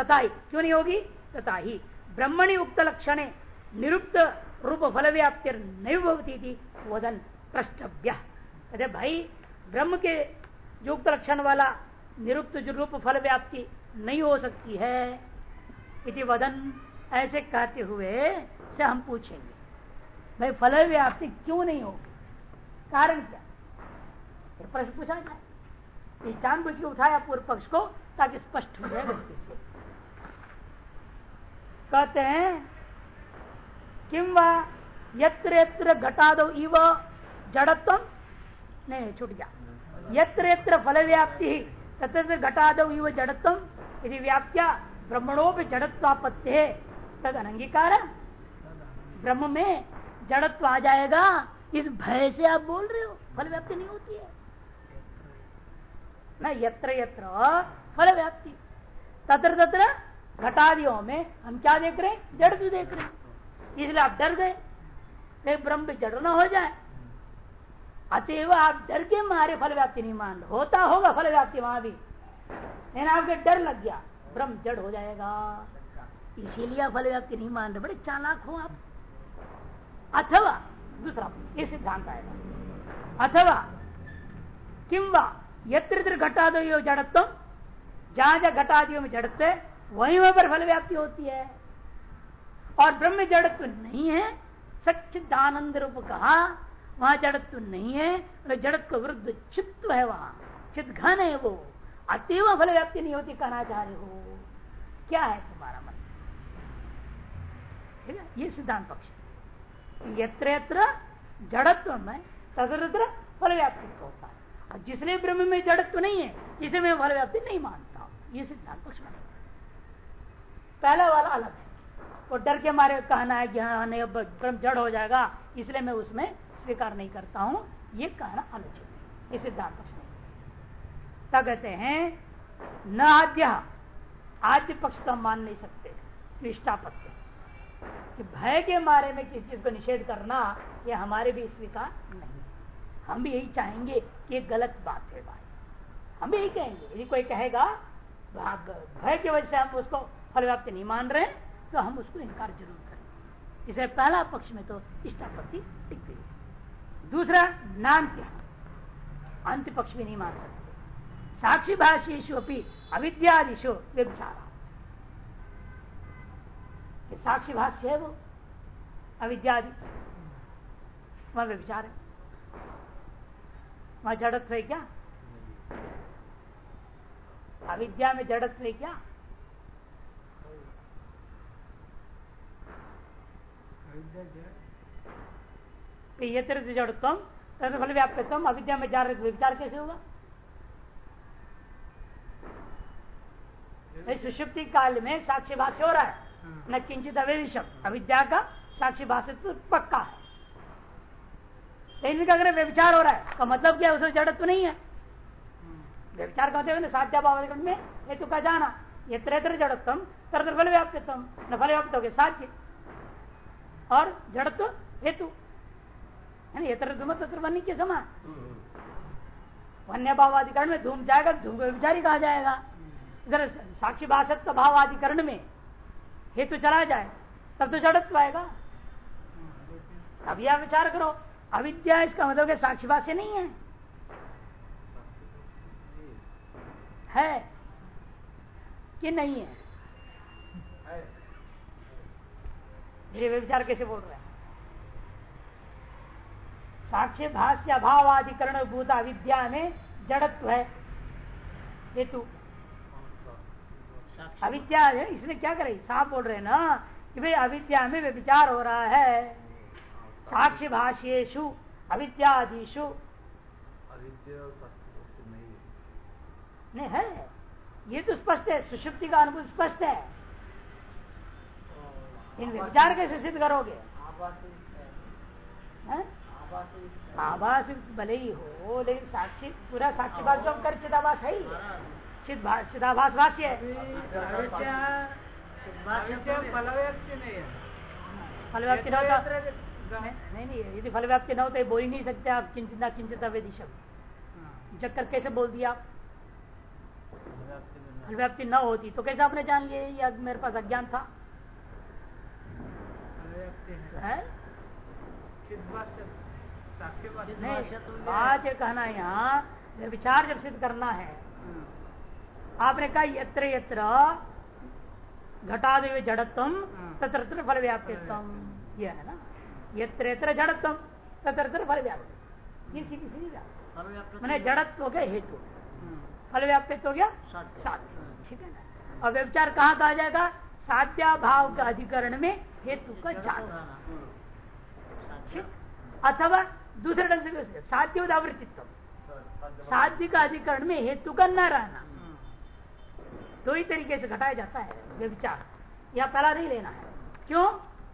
तथा ही, क्यों नहीं होगी? तथा ही, ब्रह्मणि उक्त लक्षण निरुक्त रूप फल व्याप्ति नहीं भवती वदन प्रष्टव्य। कहते भाई, ब्रह्म के जो उक्त लक्षण वाला निरुक्त रूप फल व्याप्ति नहीं हो सकती है, इति वदन ऐसे कहते हुए से हम पूछेंगे, भाई फल व्याप्ति क्यों नहीं होगी? कारण क्या? प्रश्न पूछा जाए। ये बुझ के उठाया पूर्व पक्ष को ताकि स्पष्ट हो जाए। व्यक्ति कहते हैं वा यत्र यत्र घटा दो इव जड़त्व? नहीं छूट गया। यत्र यत्र फल व्याप्ति तत्र घटा दो इव जड़त्व यदि व्याप्त्या ब्रह्मणों पर जड़त्वापत्ति है तद अनंगीकार ब्रह्म में जड़त्व आ जाएगा। इस भय से आप बोल रहे हो, फल व्याप्ति नहीं होती है। न यत्र यत्र, फल व्याप्ति। तत्र तत्र घटादियों में हम क्या देख रहे हैं? जड़ भी देख रहे हैं। इसलिए आप डर गए। कहीं ब्रह्म जड़ ना हो जाए। अतएव आप डर के मारे फल व्याप्ति नहीं मान होता होगा फल व्याप्ति वहाँ भी। आपके डर लग गया। ब्रह्म जड़ हो जाएगा। इसीलिए फल व्याप्ति नहीं मान रहे, बड़े चालाक हो आप। अथवा, दूसरा, ये सिद्धांत आएगा। अथवा, किंवा, यत्र घटा दो यो जड़त्व जहाँ जहाँ घटादियों में जड़ते वहीं वहाँ पर फल व्याप्ति होती है। और ब्रह्म जड़त्व नहीं है, सच्चिदानंद रूप कहा, वहाँ जड़त्व नहीं है जड़त्व विरुद्ध चित्व है वहाँ। चित घन है वो। अतीव फल व्याप्ति नहीं होती, कहना चाह रहे हो। क्या है तुम्हारा मन ठीक है, ये सिद्धांत पक्ष यत्र यत्र जड़त्व में तदर फल व्याप्ति होता है। और जिसने ब्रह्म में जड़त्व नहीं है, इसे मैं फल व्याप्ति नहीं मानता हूँ। ये सिद्धांत पक्ष में पहला वाला अलग है। वो डर के मारे कहना है कि हाँ ब्रह्म जड़ हो जाएगा, इसलिए मैं उसमें स्वीकार नहीं करता हूँ। ये कहना अनुचित ये सिद्धांत पक्ष कहते हैं, न आद्य। आद्य पक्ष तो हम मान नहीं सकते। इष्टापत्य कि भय के मारे में किस चीज़ को निषेध करना, ये हमारे भी स्वीकार नहीं हम भी यही चाहेंगे कि ये गलत बात है भाई। हम भी यही कहेंगे। यदि कोई कहेगा भय की वजह से हम उसको फल व्याप्ति नहीं मान रहे तो हम उसको इनकार ज़रूर करें इसे पहला पक्ष में तो इष्टापत्ति टिक गई। दूसरा, नाम क्या अंत पक्ष भी नहीं मान सकते। साक्षी भाषेशु अपनी अविद्यादिशु व्यभिचारा साक्षी भाष्य है वो। अविद्यादि। वहाँ विचार है। वहाँ जड़त्व है क्या? अविद्या में जड़त्व है क्या? यत्र जड़त्व तथा फल व्याप्तम अविद्या में जा रहे विचार कैसे होगा? सुषुप्ति काल में साक्षी भाष्य हो रहा है। न किंचित अवेदिशम अविद्या का साक्षी भाषित तो पक्का है। लेकिन अगर व्यविचार हो रहा है का मतलब क्या उसमें जड़त्व नहीं है। व्यविचार कहते हुए साध्या भाव में हेतु का जाना। ये त्रैतर जड़त्व तरह फल व्याप्तम न फल व्याप्त हो गए साध्य। और जड़त्व हेतु। है ना यत्र धूम तत्र वन्य के समान। वन्य भाव अधिकरण में धूम जाएगा धूम को विचारी कहा जाएगा। इधर साक्षी भाषत का भावाधिकरण में हेतु चला जाए, तब तो जड़त्व आएगा। अभी आप विचार करो, अविद्या इसका मतलब साक्षी भाष्य नहीं है। है कि नहीं है? मेरे विचार कैसे बोल रहे हैं? साक्ष्य भाष्य अभावाधिकरण भूत अविद्या में जड़त्व है। हेतु अविद्या है इसने क्या करे? साफ़ बोल रहे ना? कि भाई अविद्या में विचार हो रहा है। साक्ष्य भाष्येशु अविद्यादिशु नहीं है। ये तो स्पष्ट है सुषुप्ति का अनुभव स्पष्ट है। इन विचार कैसे सिद्ध करोगे? आभास भले ही हो लेकिन साक्षी पूरा साक्षी भाष जो कर चिदाभास है ही। चिदाभास भाष्य है। फलव्याप्ति न होता नहीं नहीं यदि फलव्याप्ति न होता बोल ही नहीं सकते आप किंचित ना किंचित अवेदी शब्द चक्कर कैसे बोल दिया? फलव्याप्ति न होती तो कैसे आपने जान लिया? ये मेरे पास अज्ञान था। है। नहीं बात ये कहना है यहाँ विचार जब सिद्ध करना है आपने कहा यत्र यत्र घटादेव जड़त्म तत्र तत्र फल व्याप्यतम यह है ना? यत्र यत्र जड़त्म तत्र तत्र फल व्याप्त ये सीधी सीधी बात मैंने जड़त्व हो गया हेतु। फल व्याप्त हो गया साध्य। ठीक है ना? और व्यवचार कहाँ कहा जाएगा? साध्या भाव का अधिकरण में हेतु का जान अथवा दूसरे ढंग से साध्य आवृत्तित्व साध्य। का अधिकरण में हेतु का न रहना दो ही तरीके से घटाया जाता है या पहला नहीं लेना है। क्यों?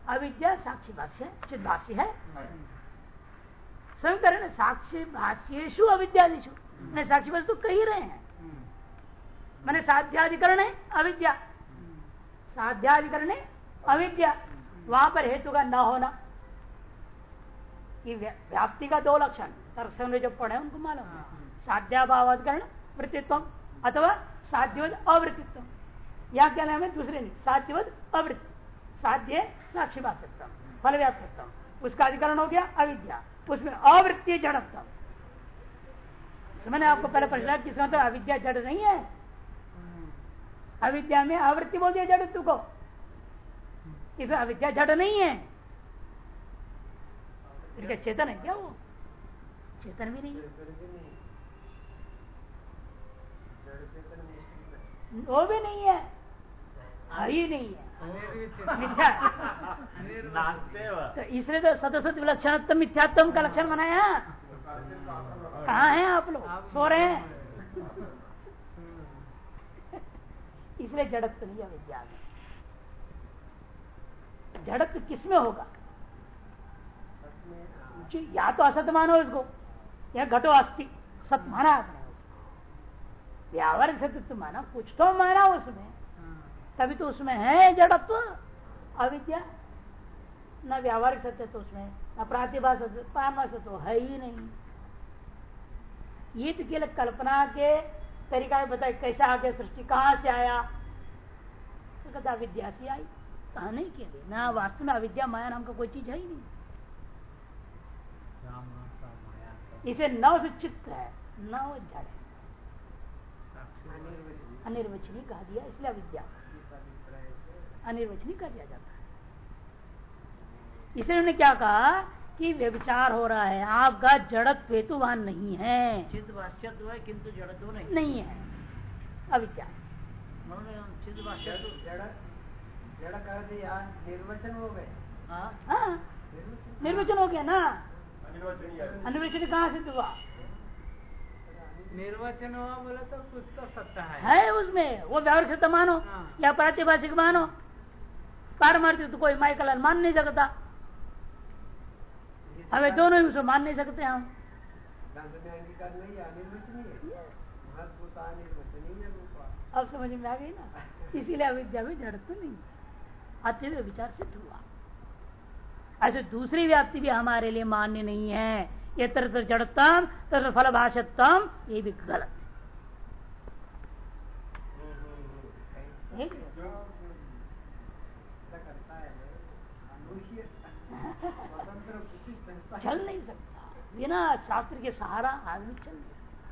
अविद्या साक्षी भाष्य चित भाष्य है। स्वयं साक्षी भाष्येशु अविद्यादिशु मैंने साक्षी भाष्य तो कही रहे हैं। मैंने साध्याधिकरण है, अविद्या। साध्याधिकरण है, अविद्या। वहाँ पर हेतु का न होना। ये व्याप्ति का दो लक्षण। तर्क जो पढ़े उनको मालूम है। साध्याभावाधिकरण, वृत्तित्व, अथवा साध्यवद अवृत्तित्व। या क्या नाम है? दूसरे नहीं। साध्यवद अवृत्ति। साध्य साक्षी भाषित्व फल व्याप्तित्व उसका अधिकरण हो गया अविद्या। उसमें अवृत्ति जड़त्व मैंने आपको पहले प्रश्न किसका तो अविद्या जड़ नहीं है। अविद्या में आवृत्ति बोल दिया जड़त्व को। इसमें अविद्या जड़ नहीं है। चेतन है क्या वो? चेतन भी नहीं वो भी नहीं है। ही नहीं है। मिथ्या तो इसलिए तो सदसत विलक्षण मिथ्यात्म का लक्षण बनाया कहा है आप लोग? सो रहे हैं। इसलिए जड़त्व नहीं है। विद्या में जड़त्व किसमें होगा? या तो असत मानो इसको या घटो अस्थि। सत माना आपने। व्यावहारिक सत्य माना कुछ तो माना उसमें। तभी तो उसमें है जड़त्व अविद्या। न व्यावहारिक सत्य तो उसमें न प्रतिभा सत्य पामस तो है ही नहीं। ये तो केवल कल्पना के तरीका बताए कैसा आ गया सृष्टि कहाँ से आया? तो कहता अविद्या से आई? कहा नहीं के लिए ना वास्तव में अविद्या माया नाम का कोई चीज़ है ही नहीं। इसे नव से चित्त है नव जड़ है। अनिर्वचनी कहा दिया इसलिए अविद्या। अनिर्वचनी कर दिया जाता है। इसलिए उन्होंने क्या कहा कि व्यविचार हो रहा है आपका जड़त हेतुवान नहीं है। चित्त वास्यत्व है किंतु जड़त्व नहीं। नहीं है। अविद्या। निर्वचन हो गए। हाँ। निर्वचन। हो गया ना। अनुवचन कहाँ सिद्ध हुआ? निर्वचन बोले तो कुछ तो सत्ता है। है उसमें वो व्यवहार से मानो हाँ। या प्रातिभाषिक मानो। पारमार्थिक तो कोई माइकल मान नहीं सकता। हमें दोनों ही उसे मान नहीं सकते हम। अब समझ में आ गई ना? इसीलिए अविद्या में जड़ तो नहीं अत्यधिक विचार सिद्ध हुआ। ऐसे दूसरी व्याप्ति भी हमारे लिए मान्य नहीं है। ये तरह जड़तम, तरह फल भाषतम ये भी गलत चल नहीं सकता। बिना शास्त्र के सहारा आदमी चल नहीं सकता।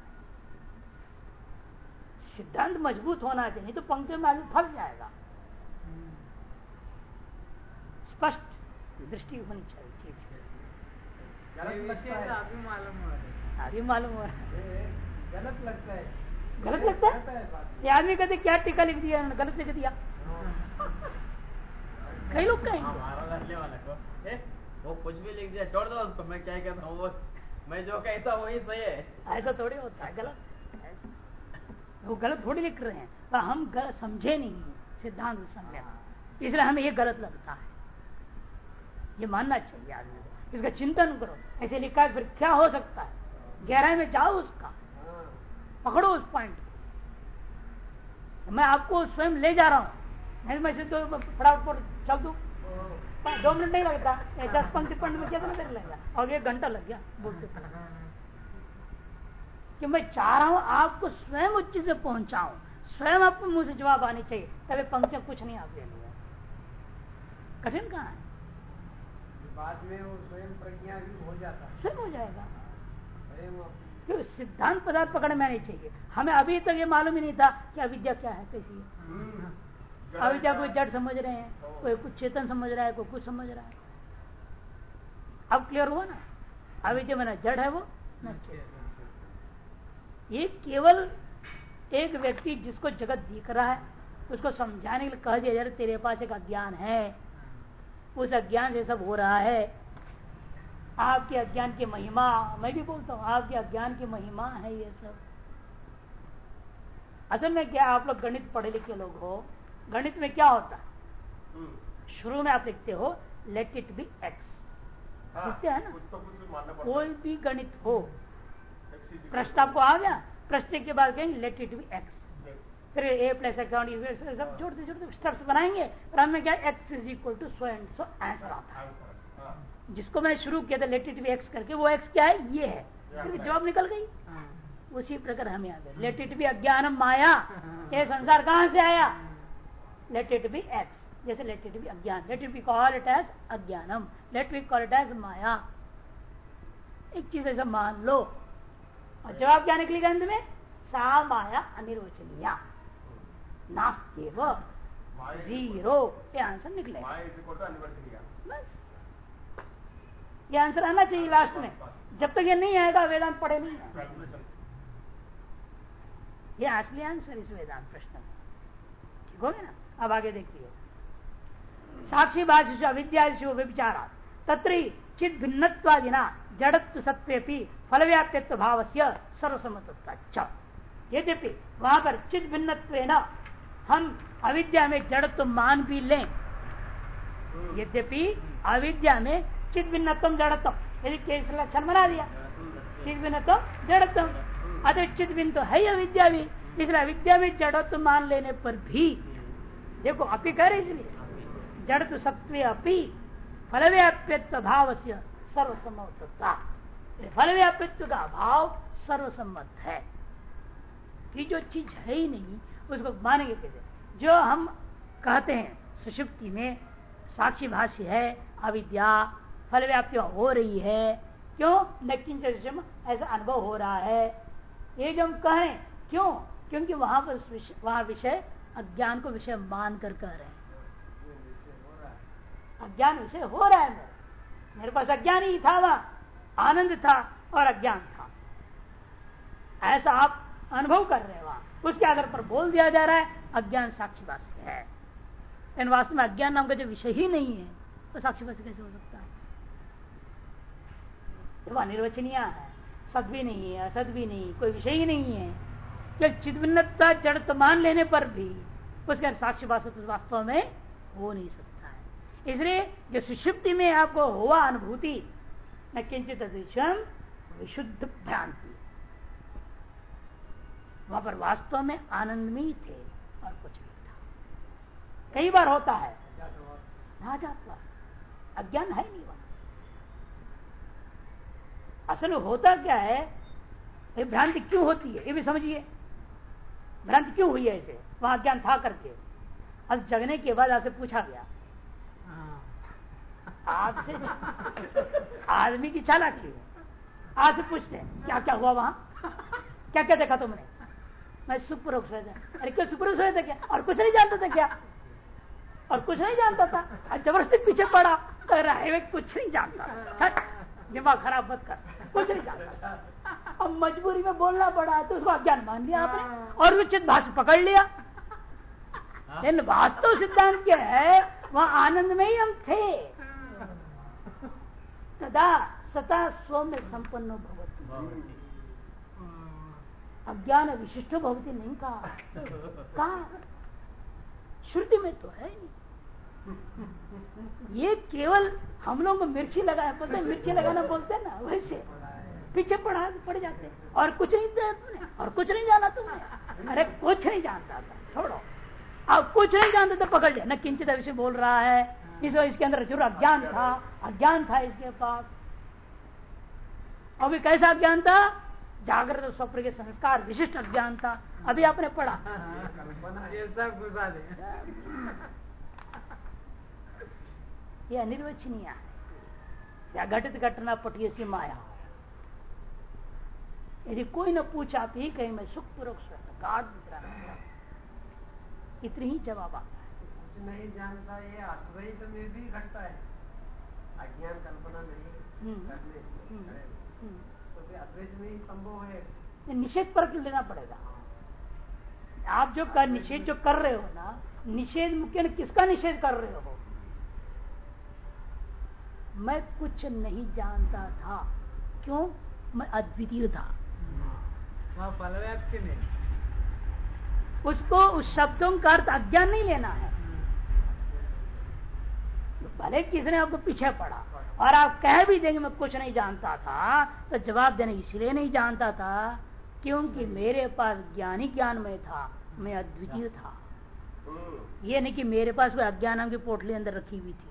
सिद्धांत मज़बूत होना चाहिए तो पंक्ति में आदमी फंस जाएगा। स्पष्ट दृष्टि होनी चाहिए। गलत लगता है। अभी मालूम हो। रहा अभी मालूम हो। रहा है गलत लगता है। गलत लगता है? है ये आदमी कहते क्या टीका लिख दिया गलत लिख दिया। कई लोग हाँ, कहेंगे हमारा रहने वाला को ए, वो कुछ भी लिख दिया छोड़ दो उसको। मैं क्या कहता हूँ वो मैं जो कहता हूँ वही सही है। ऐसा थोड़ी होता है गलत। वो गलत थोड़ी लिख रहे हैं। पर हम गलत समझे नहीं सिद्धांत समझे इसलिए हमें ये गलत लगता है। ये मानना चाहिए आदमी को। इसका चिंतन करो। ऐसे लिखा है, फिर क्या हो सकता है? गहराई में जाओ उसका। पकड़ो उस पॉइंट मैं आपको स्वयं ले जा रहा हूँ। नहीं तो मैं तो फटाफट पर चल दू। दो मिनट नहीं लगता। दस पंक्ति पढ़ने में कितना देर लगेगा और एक घंटा लग गया बोलते कि मैं चाह रहा हूँ आपको स्वयं उच्च से पहुंचाऊं। स्वयं आपको मुझसे जवाब आनी चाहिए। तभी पंक्तियाँ कुछ नहीं आप ले कठिन कहाँ है? बाद में वो स्वयं प्रज्ञा भी हो जाता है। स्वयं हो जाएगा। क्यों? सिद्धांत पदार्थ पकड़ में आनी चाहिए। हमें अभी तक ये मालूम ही नहीं था कि अविद्या क्या है कैसी है। अविद्या कोई जड़ समझ रहे हैं कोई कुछ चेतन समझ रहा है कोई कुछ समझ रहा है। अब क्लियर हुआ ना? अविद्या में न जड़ है वो न चेतन। ये केवल एक व्यक्ति जिसको जगत दिख रहा है उसको समझाने के लिए कह दिया जा रहा तेरे पास एक अज्ञान है। उस अज्ञान से सब हो रहा है। आपके अज्ञान की महिमा मैं भी बोलता हूँ आपके अज्ञान की महिमा है ये सब। असल में क्या आप लोग गणित पढ़े लिखे लोग हो? गणित में क्या होता है? हम्म। शुरू में आप लिखते हो लेट इट बी एक्स लिखते हैं ना? तो कोई भी गणित हो। प्रश्न आपको आ गया? प्रश्न के बाद कहेंगे लेट इट बी एक्स. फिर ए प्लस एक्स सब जोड़ते जोड़ते स्टेप्स बनाएँगे। और हमें क्या X is equal to so and so answer आता है। हाँ। जिसको मैंने शुरू किया था लेट इट बी एक्स करके वो एक्स क्या है? ये है। फिर जवाब निकल गई। उसी प्रकार हमें आ गया लेट इट बी अज्ञानम माया। ये संसार कहाँ से आया? लेट इट बी एक्स जैसे लेट इट बी अज्ञान। Let it be call it as अज्ञानम। Let be call it as माया। एक चीज़ ऐसा मान लो। और जवाब क्या निकलेगा अंत में? सा माया अनिर्वचनीय। नास्त्यव ज़ीरो ये आंसर निकलेगा। बस। ये आंसर आना चाहिए लास्ट में। जब तक ये नहीं आएगा वेदांत पढ़े नहीं। ये असली आंसर इस वेदांत प्रश्न में। ठीक हो गया ना? अब आगे देखिए। साक्षी भाषिषु अविद्यादिशु व्यभिचारा तत्र चिद भिन्नत्वादिना जड़त्व सत्वेपि फल व्याप्यत्व भाव से सर्वसमत्व यद्यपि वहाँ पर चिद भिन्नत्व हम अविद्या में जड़त्व मान भी लें। यद्यपि अविद्या में चिद भिन्नत्व जड़त्व। यदि केस लक्षण बना दिया चिद भिन्नत्व जड़त्व। अतः चिद भिन्न तो है ही अविद्या भी। इसलिए अविद्या में जड़त्व मान लेने पर भी देखो अपी कह रहे इसलिए जड़ तो सत्व अपी फल व्याप्यत्व भाव से सर्वसम्मतता। फल व्याप्यत्व का भाव सर्वसम्मत है। कि जो चीज़ है ही नहीं उसको मानेंगे कैसे? जो हम कहते हैं, सुषुप्ति में साक्षी भाष्य है, अविद्या फल व्याप्ति हो रही है। क्यों? नकिन ऐसा अनुभव हो रहा है। ये जो हम कहें, क्यों? क्योंकि वहाँ पर वहाँ विषय अज्ञान को विषय मान कर कह रहा है। अज्ञान विषय हो रहा है मेरे मेरे पास अज्ञान ही था वहाँ। आनंद था और अज्ञान था। ऐसा आप अनुभव कर रहे हैं वहाँ। उसके आधार पर बोल दिया जा रहा है, अज्ञान साक्षी भाष्य है। लेकिन वास्तव में अज्ञान नाम का जो विषय ही नहीं है तो साक्षी भाष्य कैसे हो सकता है? वो अनिर्वचनीय है सत भी नहीं है, असद भी नहीं, कोई विषय ही नहीं है। क्या चिदभिन्नता जड़ तो मान लेने पर भी उसके साक्षी तो वास्तव में हो नहीं सकता है। इसलिए जो सुषुप्ति में आपको हुआ अनुभूति, न किंचित विशुद्ध भ्रांति। वहाँ पर वास्तव में आनंद में ही थे और कुछ नहीं था। कई बार होता है ना जाता अज्ञान है नहीं वहाँ। असल होता क्या है ये भ्रांति क्यों होती है ये भी समझिए। भ्रांति क्यों हुई है इसे? वहाँ ज्ञान था करके। अब जगने के बाद आपसे पूछा गया। आपसे आदमी की चालाकी है। आपसे पूछते हैं क्या क्या हुआ वहाँ? क्या क्या देखा तुमने? मैं सुपूर्वक सोया था अरे क्यों सुपूर्वक सोया था क्या? और कुछ नहीं जानता था क्या? और कुछ नहीं जानता था? और ज़बरदस्ती पीछे पड़ा। कह रहा है कुछ नहीं जानता। दिमाग खराब मत कर। कुछ नहीं जानता अब मजबूरी में बोलना पड़ा तो उसको अज्ञान मान लिया आपने। और उचित भाषा पकड़ लिया। लेकिन वास्तव सिद्धांत क्या है वह आनंद में ही हम थे। तदा सता स्व में संपन्न भवती। अज्ञान विशिष्ट भवती नहीं कहा। कहा? श्रुति में तो है नहीं। ये केवल हम लोग को मिर्ची पता है, मिर्ची लगाना बोलते हैं ना, वैसे। पीछे पड़ा पड़ जाते और कुछ नहीं तुमने और कुछ नहीं जाना तुमने अरे, कुछ नहीं जानता था, छोड़ो। अब कुछ नहीं जानते तो पकड़ लिया। न किंचित विषय बोल रहा है, इस इसके अंदर ज़रूर अज्ञान था। अज्ञान था इसके पास। अभी कैसा अज्ञान था? जागृत स्वप्न के संस्कार विशिष्ट अज्ञान था। अभी आपने पढ़ा। ये सब ये अनिर्वचनीय है। या घटित घटना पटिए सी माया। यदि कोई न पूछा तो ही कहीं मैं सुख पूर्वक इतनी ही जवाब आता है। कुछ नहीं जानता ये अद्वैत में भी घटता है। अज्ञान कल्पना नहीं हम्म। करने तो ही है। निषेध पर लेना पड़ेगा? आप जो कर निषेध जो कर रहे हो ना निषेध मुख्य किसका निषेध कर रहे हो? मैं कुछ नहीं जानता था। क्यों? मैं अद्वितीय था। नहीं उसको उस शब्दों का अर्थ अज्ञान नहीं लेना है। भले किसने आपको पीछे पड़ा और आप कह भी देंगे, मैं कुछ नहीं जानता था। तो जवाब देने इसलिए नहीं जानता था क्योंकि मेरे पास ज्ञानी ज्ञान में था, मैं अद्वितीय था। ये नहीं कि मेरे पास कोई अज्ञान की पोटली अंदर रखी हुई थी।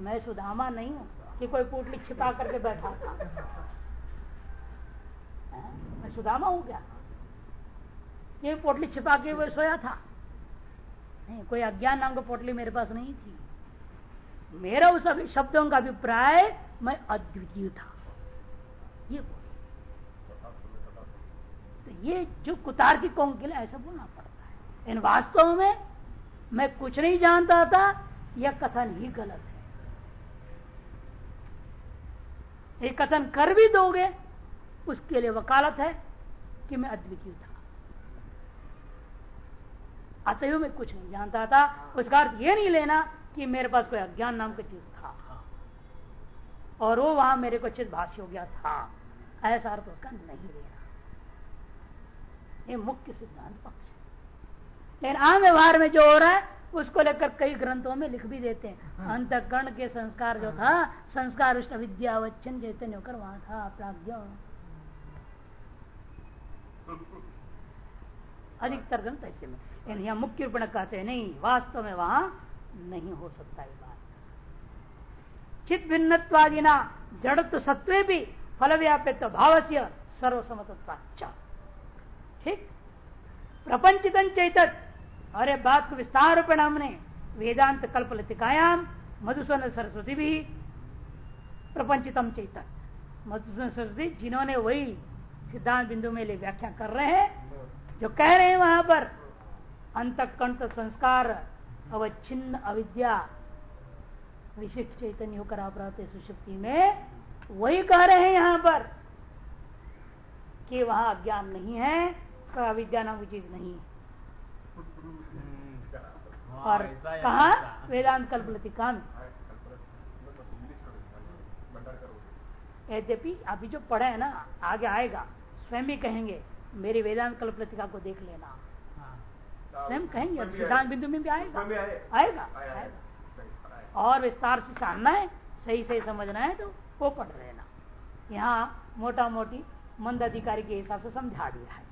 मैं सुदामा नहीं हूँ कि कोई पोटली छिपा करके बैठा था? मैं सुदामा हूँ क्या? ये पोटली छिपा के वो सोया था? नहीं, कोई अज्ञान नाम की पोटली मेरे पास नहीं थी। मेरा उस शब्दों का अभिप्राय मैं अद्वितीय था। ये तो ये जो कुतार्किकों के लिए ऐसा बोलना पड़ता है। इन वास्तव में मैं कुछ नहीं जानता था, यह कथन ही गलत है। ये कथन कर भी दोगे, उसके लिए वकालत है कि मैं अद्वितीय था। अतएव मैं कुछ नहीं जानता था। उसका अर्थ ये नहीं लेना कि मेरे पास कोई अज्ञान नाम का चीज़ था। और वो वहाँ मेरे को चित भाष्य हो गया था। ऐसा अर्थ उसका नहीं लेना ये मुख्य सिद्धांत पक्ष है। लेकिन आम व्यवहार में जो हो रहा है उसको लेकर कई ग्रंथों में लिख भी देते हैं। अंतकरण के संस्कार जो था संस्कार विष्णु विद्यावचन चैतन्य होकर वहाँ था प्राज्ञ। अधिकतर ग्रंथ ऐसे में। यहाँ मुख्य रूप में कहते हैं नहीं वास्तव में वहाँ नहीं हो सकता ये बात। चित भिन्नवादिना जड़त्व सत्वे भी फल व्यापित भाव से ठीक? प्रपंचित चैतत। अरे बात को विस्तार रूप हमने वेदांत कल्प लतिकायाम मधुसूदन सरस्वती भी प्रपंचितम चैतत। मधुसूदन सरस्वती, जिन्होंने वही सिद्धांत बिंदु में ले व्याख्या कर रहे हैं, जो कह रहे हैं वहाँ पर, अंतकंठ संस्कार अवच्छिन्न अविद्या। विशिष्ट चैतन्य होकर आप रहते सुशक्ति में। वही कह रहे हैं यहाँ पर कि वहाँ अज्ञान नहीं है तो अविद्या नाम चीज़ नहीं। है और कहा? वेदांत कल्पलतिका में यद्यपि अभी जो पढ़े है ना आगे आएगा स्वयं भी कहेंगे मेरी वेदांत कल्पलतिका को देख लेना। स्वयं कहेंगे सिद्धांत बिंदु में भी आएगा। आएगा? आएगा। और विस्तार से जानना है सही सही समझना है तो वो पढ़ लेना। यहाँ मोटा मोटी मंद अधिकारी के हिसाब से समझा दिया है।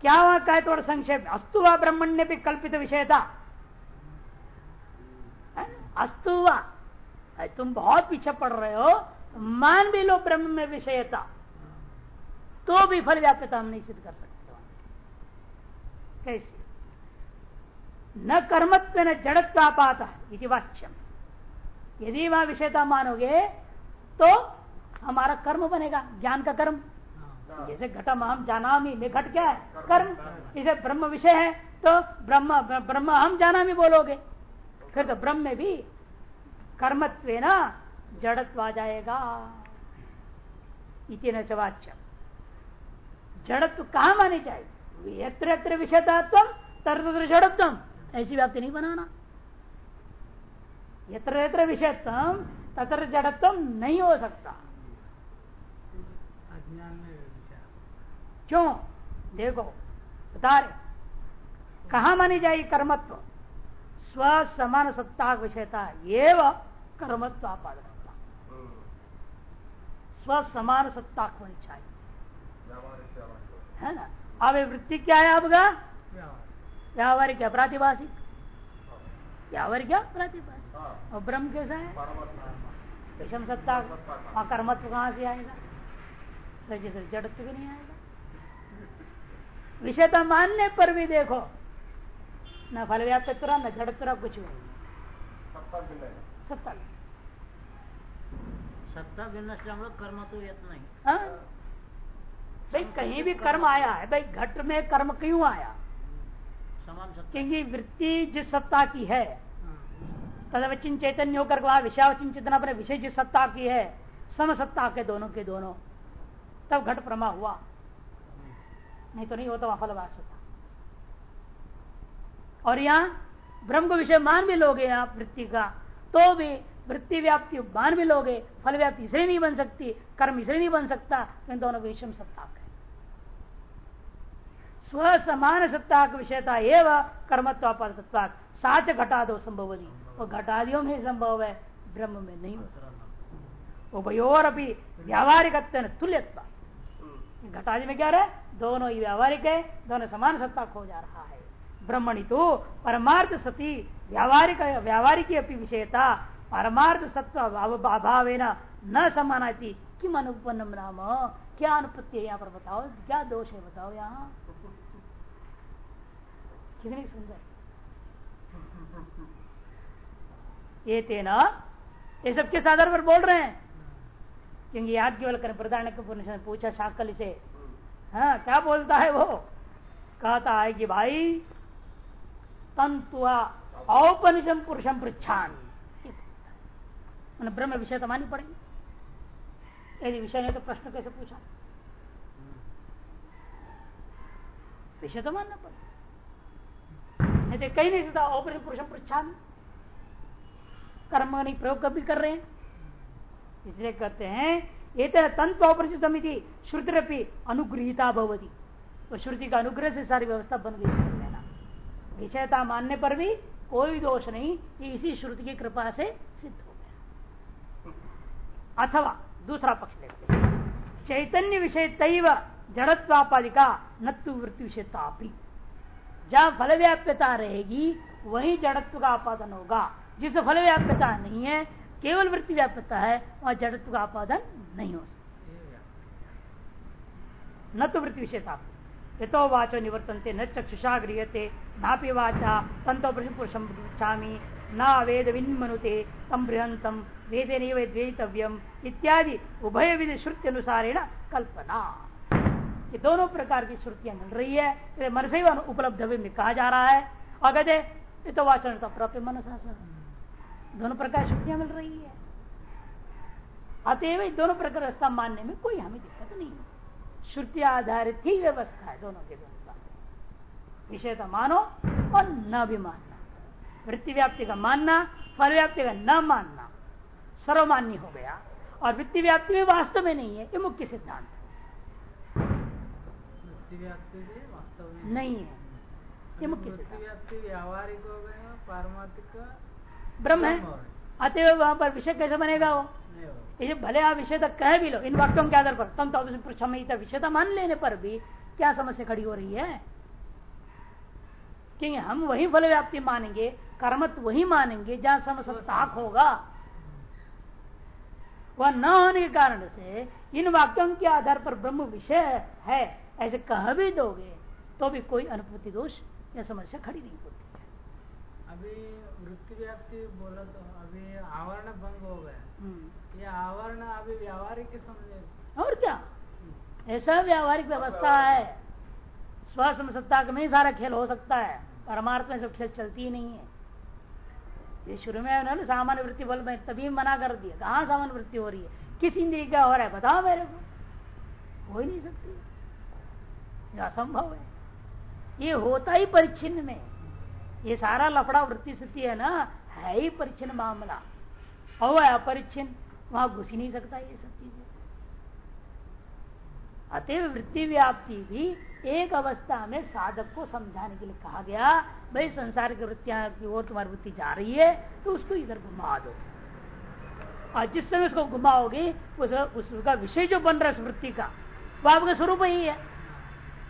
क्या हुआ कहे थोड़ा संक्षेप अस्तु व ब्रह्मण्य भी कल्पित विषय था। अस्तु तुम बहुत पीछे पड़ रहे हो। मान भी लो ब्रह्म में विषयता तो भी फल व्याप्यता हम नहीं सिद्ध कर सकते। कैसे? न कर्मत्व न जड़त्वापात इति वाच्यम। यदि वह विषयता मानोगे तो हमारा कर्म बनेगा ज्ञान का कर्म। जैसे घटम हम जाना में घट क्या है? कर्म। इसे ब्रह्म विषय है तो ब्रह्म ब्रह्म हम जाना बोलोगे। फिर तो ब्रह्म में भी कर्मत्व न जड़त्व आ जाएगा। इति न जड़त्व कहा मानी जाएगी? यत्र यत्र विषयतात्व तर जड़त्व ऐसी व्याप्ति नहीं बनाना। यत्र यत्र विषयत्व तत्र जड़त्व नहीं हो सकता। क्यों? देखो बता रहे। कहा मानी जाएगी कर्मत्व? स्व समान सत्ता विषयता एवं कर्मत्व आपादन स्व समान सत्ता होनी चाहिए। है ना? अब वृत्ति क्या है आपका? व्यावहारिक क्या प्रातिभाषिक? व्यावहारिक क्या प्रातिभाषिक? और ब्रह्म कैसा है? विषम सत्ता। वहाँ कर्मत्व कहाँ से आएगा? तो जैसे जड़त्व भी नहीं आएगा। विषयता मानने पर भी देखो। न फल व्याप्तरा न जड़तरा कुछ भी नहीं। सत्ता सत्ता भिन्न। कर्म तो नहीं। हाँ? भाई कहीं भी कर्म आया है भाई घट में कर्म क्यों आया? समान सत्ता क्योंकि वृत्ति जिस सत्ता की है। तदवचिन चैतन्य होकर वहाँ विषयावचिन चेतना अपने विषय जिस सत्ता की है सम सत्ता के दोनों के दोनों तब घट प्रमा हुआ। नहीं तो नहीं होता वहाँ फलवास होता। और यहाँ ब्रह्म को विषय मान भी लोगे आप वृत्ति का तो भी वृत्ति व्याप्ति मान भी लोगे फल व्याप्ति इसलिए नहीं बन सकती कर्म इसलिए नहीं बन सकता इन दोनों विषम सत्ता स्व समान सत्ता विषयता एवं कर्मत्व पर साच घटा दो संभव और घटादियों में संभव है, ब्रह्म में नहीं। उभयोर अभी व्यावहारिक तुल्यत्व। घटादि में क्या रहे दोनों ही व्यावहारिक है, दोनों समान सत्ता खो जा रहा है। ब्रह्मणि तो परमार्थ सती व्यावहारिक व्यावहारिक अपनी विषयता, परमार्थ सत्व अभाव न समानाती। किम अनुपन्नम नाम? क्या अनुपत्ति है यहाँ पर बताओ? क्या दोष है बताओ यहाँ? कितनी सुंदर ये तेना ये सब किस आधार पर बोल रहे हैं। क्योंकि याद केवल कर प्रधान ने पूछा शाकल से हाँ क्या बोलता है वो? कहता है कि भाई, तंतुआ औपनिषम पुरुषम पृछान ब्रह्म विषय तो मानी पड़ेगी। यदि विषय नहीं तो प्रश्न कैसे पूछा? विषय तो मानना पड़ेगा। नहीं कहीं नहीं सकता औपनिषम पुरुषम पृछान कर्म नहीं प्रयोग कभी कर रहे हैं। इसलिए कहते हैं ये तंत्र अपरिचितमिति श्रुतिरपी अनुग्रहिता भवती। तो श्रुति का अनुग्रह से सारी व्यवस्था बन गई। विषयता मानने पर भी कोई दोष नहीं, ये इसी श्रुति की कृपा से सिद्ध हो गया। अथवा दूसरा पक्ष लेते चैतन्य विषय तैव जड़त्वापादिका नत्व विषयता जहाँ फल व्याप्यता रहेगी, वही जड़त्व का आपादन होगा। जिस फल व्याप्यता नहीं है, केवल वृत्ति व्याप्यता है, वहाँ जड़त्व का आपादन नहीं हो सकता। न तो वृत्ति विषयता यथो वाचो निवर्तनते, न चक्षुषा गृहते नापि वाचा तंतो पुरुषम न वेद विन्मनुते तम बृहंतम वेदे द्वेतव्यम इत्यादि उभय विधि श्रुति अनुसारेण कल्पना। ये दोनों प्रकार की श्रुतियाँ मिल रही है तो मन से उपलब्ध में कहा जा रहा है। और कहते ये तो वाचन तो प्राप्त मनसा दोनों प्रकार श्रुतियाँ मिल रही है। अतएव दोनों प्रकार व्यवस्था मानने में कोई हमें दिक्कत नहीं है। श्रुति आधारित ही व्यवस्था है दोनों के का। विषय का मानो और न भी मानना। वृत्ति व्याप्ति का मानना फल व्याप्ति का न मानना सर्वमान्य हो गया। और वृत्ति व्याप्ति भी वास्तव में नहीं है, ये मुख्य सिद्धांत नहीं है। ये मुख्य व्यावहारिक हो गया पारमार्थिक ब्रह्म है। अतएव वहाँ पर विषय कैसे बनेगा वो? ये भले आप विषय तक कह भी लो इन वाक्यों के आधार पर। तम तो विषयता मान लेने पर भी क्या समस्या खड़ी हो रही है? क्योंकि हम वही फल व्याप्ति मानेंगे कर्मत वही मानेंगे जहाँ समसत्ताक होगा। वह न होने के कारण से इन वाक्यों के आधार पर ब्रह्म विषय है। ऐसे कह भी दोगे तो भी कोई अनुभूति दोष या समस्या खड़ी नहीं होती है। अभी वृत्ति व्याप्ति बोला तो अभी आवरण भंग हो गया। हम्म। ये आवरण अभी व्यावहारिक समझे और क्या? ऐसा व्यावहारिक व्यवस्था है। स्व समसत्ता में ही सारा खेल हो सकता है। परमार्थ में सब खेल चलती ही नहीं है। ये शुरू में है ना सामान्य वृत्ति बल में तभी मना कर दिया। कहाँ सामान्य वृत्ति हो रही है? किस इंद्रिय क्या हो रहा है? बताओ मेरे को। हो ही नहीं सकती। असंभव है। ये होता ही परिच्छिन्न में। ये सारा लफड़ा वृत्ति स्थिति है ना है ही परिच्छिन्न मामला। हो है अपरिच्छिन्न वहाँ घुस ही नहीं सकता ये सब चीज़ें। अतएव वृत्ति व्याप्ति भी एक अवस्था में साधक को समझाने के लिए कहा गया भाई संसार की वृत्तियाँ की ओर तुम्हारी वृत्ति जा रही है तो उसको इधर घुमा दो। और जिस समय उसको घुमाओगे उस, उसका विषय जो बन रहा है उस वृत्ति का वो आपका स्वरूप ही है।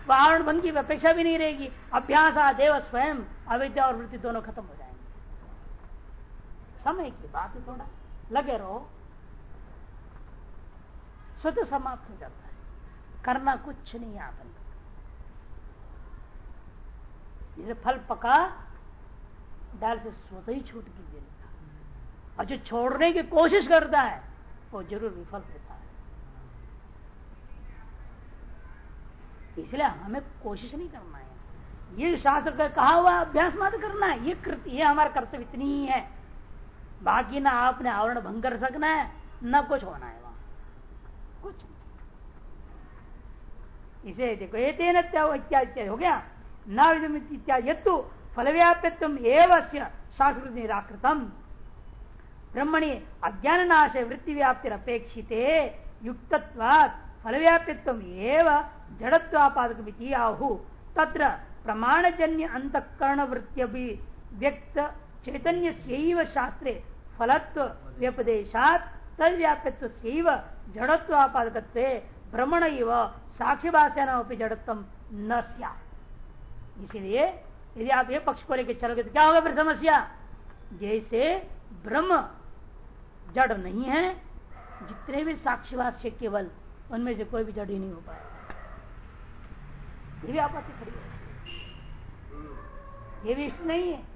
वाहन बन की अपेक्षा भी नहीं रहेगी। अभ्यास आदेव स्वयं, अविद्या और वृत्ति दोनों खत्म हो जाएँगे। समय की बात थोड़ा लगे रहो। स्वतः समाप्त हो जाता है। करना कुछ नहीं आपन जैसे फल पका डाल से स्वतः ही छूट की देता और जो छोड़ने की कोशिश करता है, वो ज़रूर विफल है। इसलिए हमें कोशिश नहीं करना है। ये शास्त्र का कहा हुआ अभ्यास मात्र करना है ये कृत, ये हमारा कर्तव्य इतनी ही है। बाकी ना आपने आवरण भंग कर सकना है न कुछ होना है वहाँ। कुछ इसे देखो ये तेन इत्यादि हो गया। न इत्यादि यू फलव्याप्यत्व एवं शास्त्र निराकृतम। ब्रह्मणि अज्ञान नाश वृत्ति व्याप्ति अपेक्षित युक्तत्वात् फलव्याप्यत्व एवं जड़त्वापादक आहु तत्र प्रमाणजन्य अंतकरण वृत्ति व्यक्त चैतन्य शास्त्रे फलत्व व्यपदेशात तद व्याप्यत्व जड़त्वापादक भ्रमण साक्षी भाषा जड़त्व न इसीलिए यदि आप ये पक्ष को लेकर चलोगे तो क्या होगा फिर समस्या? जैसे ब्रह्म जड़ नहीं है, जितने भी साक्षी भाष्य केवल, उनमें से कोई भी जड़ ही नहीं हो पाएगा। ये भी आपत्ति खड़ी है। ये भी इष्ट नहीं है।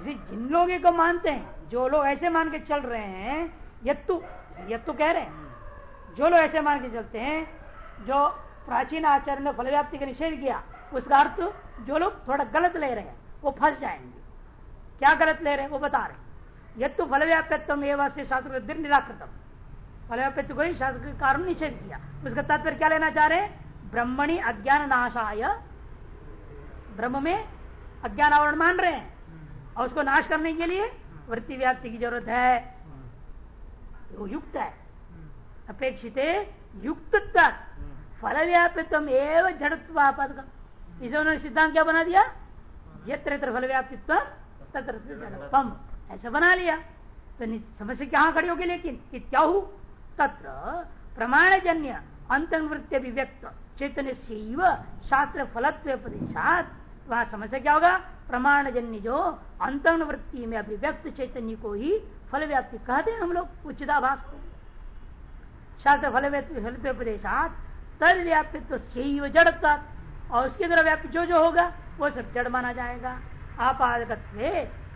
इसे जिन लोग को मानते हैं, जो लोग ऐसे मान के चल रहे हैं, यत्तु यत्तु कह रहे हैं, जो लोग ऐसे मान के चलते हैं, जो प्राचीन आचार्य ने फल व्याप्ति का निषेध किया, उसका अर्थ जो लोग थोड़ा गलत ले रहे हैं, वो फंस जाएँगे। क्या गलत ले रहे हैं, वो बता रहे यद तो फल व्याप्यत्म एवं से शास्त्र निराकृतम फल व्याप्यत्व को ही शास्त्र कारण निषेध किया। उसका तत्व क्या लेना चाह रहे हैं? ब्रह्मणि अज्ञान नाशाय ब्रह्म में अज्ञान आवरण मान रहे हैं और उसको नाश करने के लिए वृत्ति व्याप्ति की ज़रूरत है। वो युक्त है। अपेक्षित युक्त फल व्यापित्व एवं जड़त्वापद इसे उन्होंने सिद्धांत क्या बना दिया? यत्र फल व्यापित्व तत्र ऐसा बना लिया। तो समस्या कहाँ खड़ी होगी लेकिन क्या तत्र प्रमाणजन्य अंतर्वृत्ति अभिव्यक्त। चैतन्य से शास्त्र फलत्व उपदेशात वहाँ समस्या क्या होगा? प्रमाणजन्य जो अंतर्वृत्ति में अभिव्यक्त चैतन्य को ही फल व्याप्ति कहते हैं हम लोग उचिताभास को शास्त्र फल फलत्व उपदेशात तद व्याप्तित्व से जड़ता और उसके द्वारा व्याप्त जो जो होगा, वो सब जड़ माना जाएगा। आपादक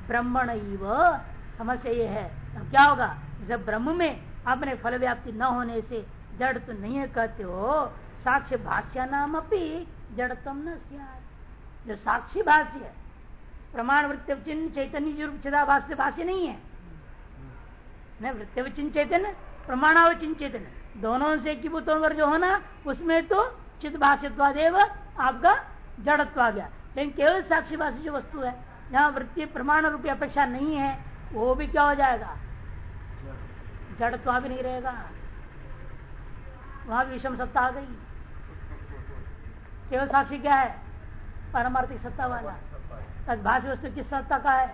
ब्रह्मण समस्या ये है। तो क्या होगा? जब ब्रह्म में अपने फल व्याप्ति न होने से जड़ तो नहीं है कहते हो, साक्ष्य भाष्य नाम अपनी जड़तम न जो साक्षी भाष्य है, प्रमाण वृत्ति चिन्ह चैतन्य चिदा भाष्य भाष्य नहीं है। न वृत्ति चैतन्य, प्रमाणावचिन चैतन्य, दोनों से एकीभूतों जो होना, उसमें तो चित भाष्यत्वादेव आपका जड़त्व आ गया लेकिन केवल साक्षी भाषी जो वस्तु है, जहाँ वृत्ति प्रमाण रूपी अपेक्षा नहीं है, वो भी क्या हो जाएगा? जड़त्व भी नहीं रहेगा। वहाँ भी विषम सत्ता आ गई। केवल साक्षी क्या है? पारमार्थिक सत्ता वाला। तक भाष्य वस्तु किस सत्ता का है?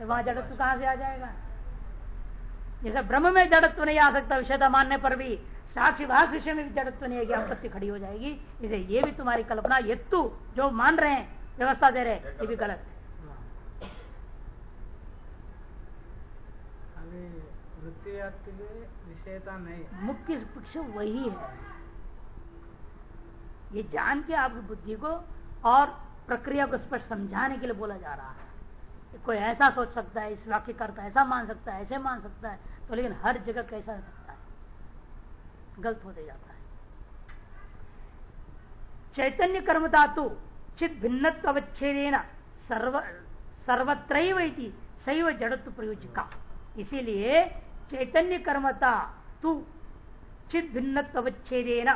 वहाँ जड़त्व कहाँ से आ जाएगा? जैसे ब्रह्म में जड़त्व नहीं आ सकता विषयता मानने पर भी। साक्षी भाष विषय में भी जड़त्व नहीं आएगी आपत्ति खड़ी हो जाएगी। इसे ये भी तुम्हारी कल्पना यत्तु जो मान रहे हैं, व्यवस्था दे रहे ये भी गलत है। विषयता नहीं। मुख्य पक्ष वही है। ये जान के आपकी बुद्धि को और प्रक्रिया को स्पष्ट समझाने के लिए बोला जा रहा है। कोई ऐसा सोच सकता है, इस वाक्य करता ऐसा मान सकता है, ऐसे मान सकता है तो लेकिन हर जगह कैसा सकता है? गलत होते जाता है। चैतन्य कर्म धातु, चित भिन्नत्व अवच्छेदेन, सर्व सर्वत्र सैव जड़त्व प्रयोजिका इसीलिए चैतन्य कर्मता तू चित भिन्नत्व अवच्छेदेन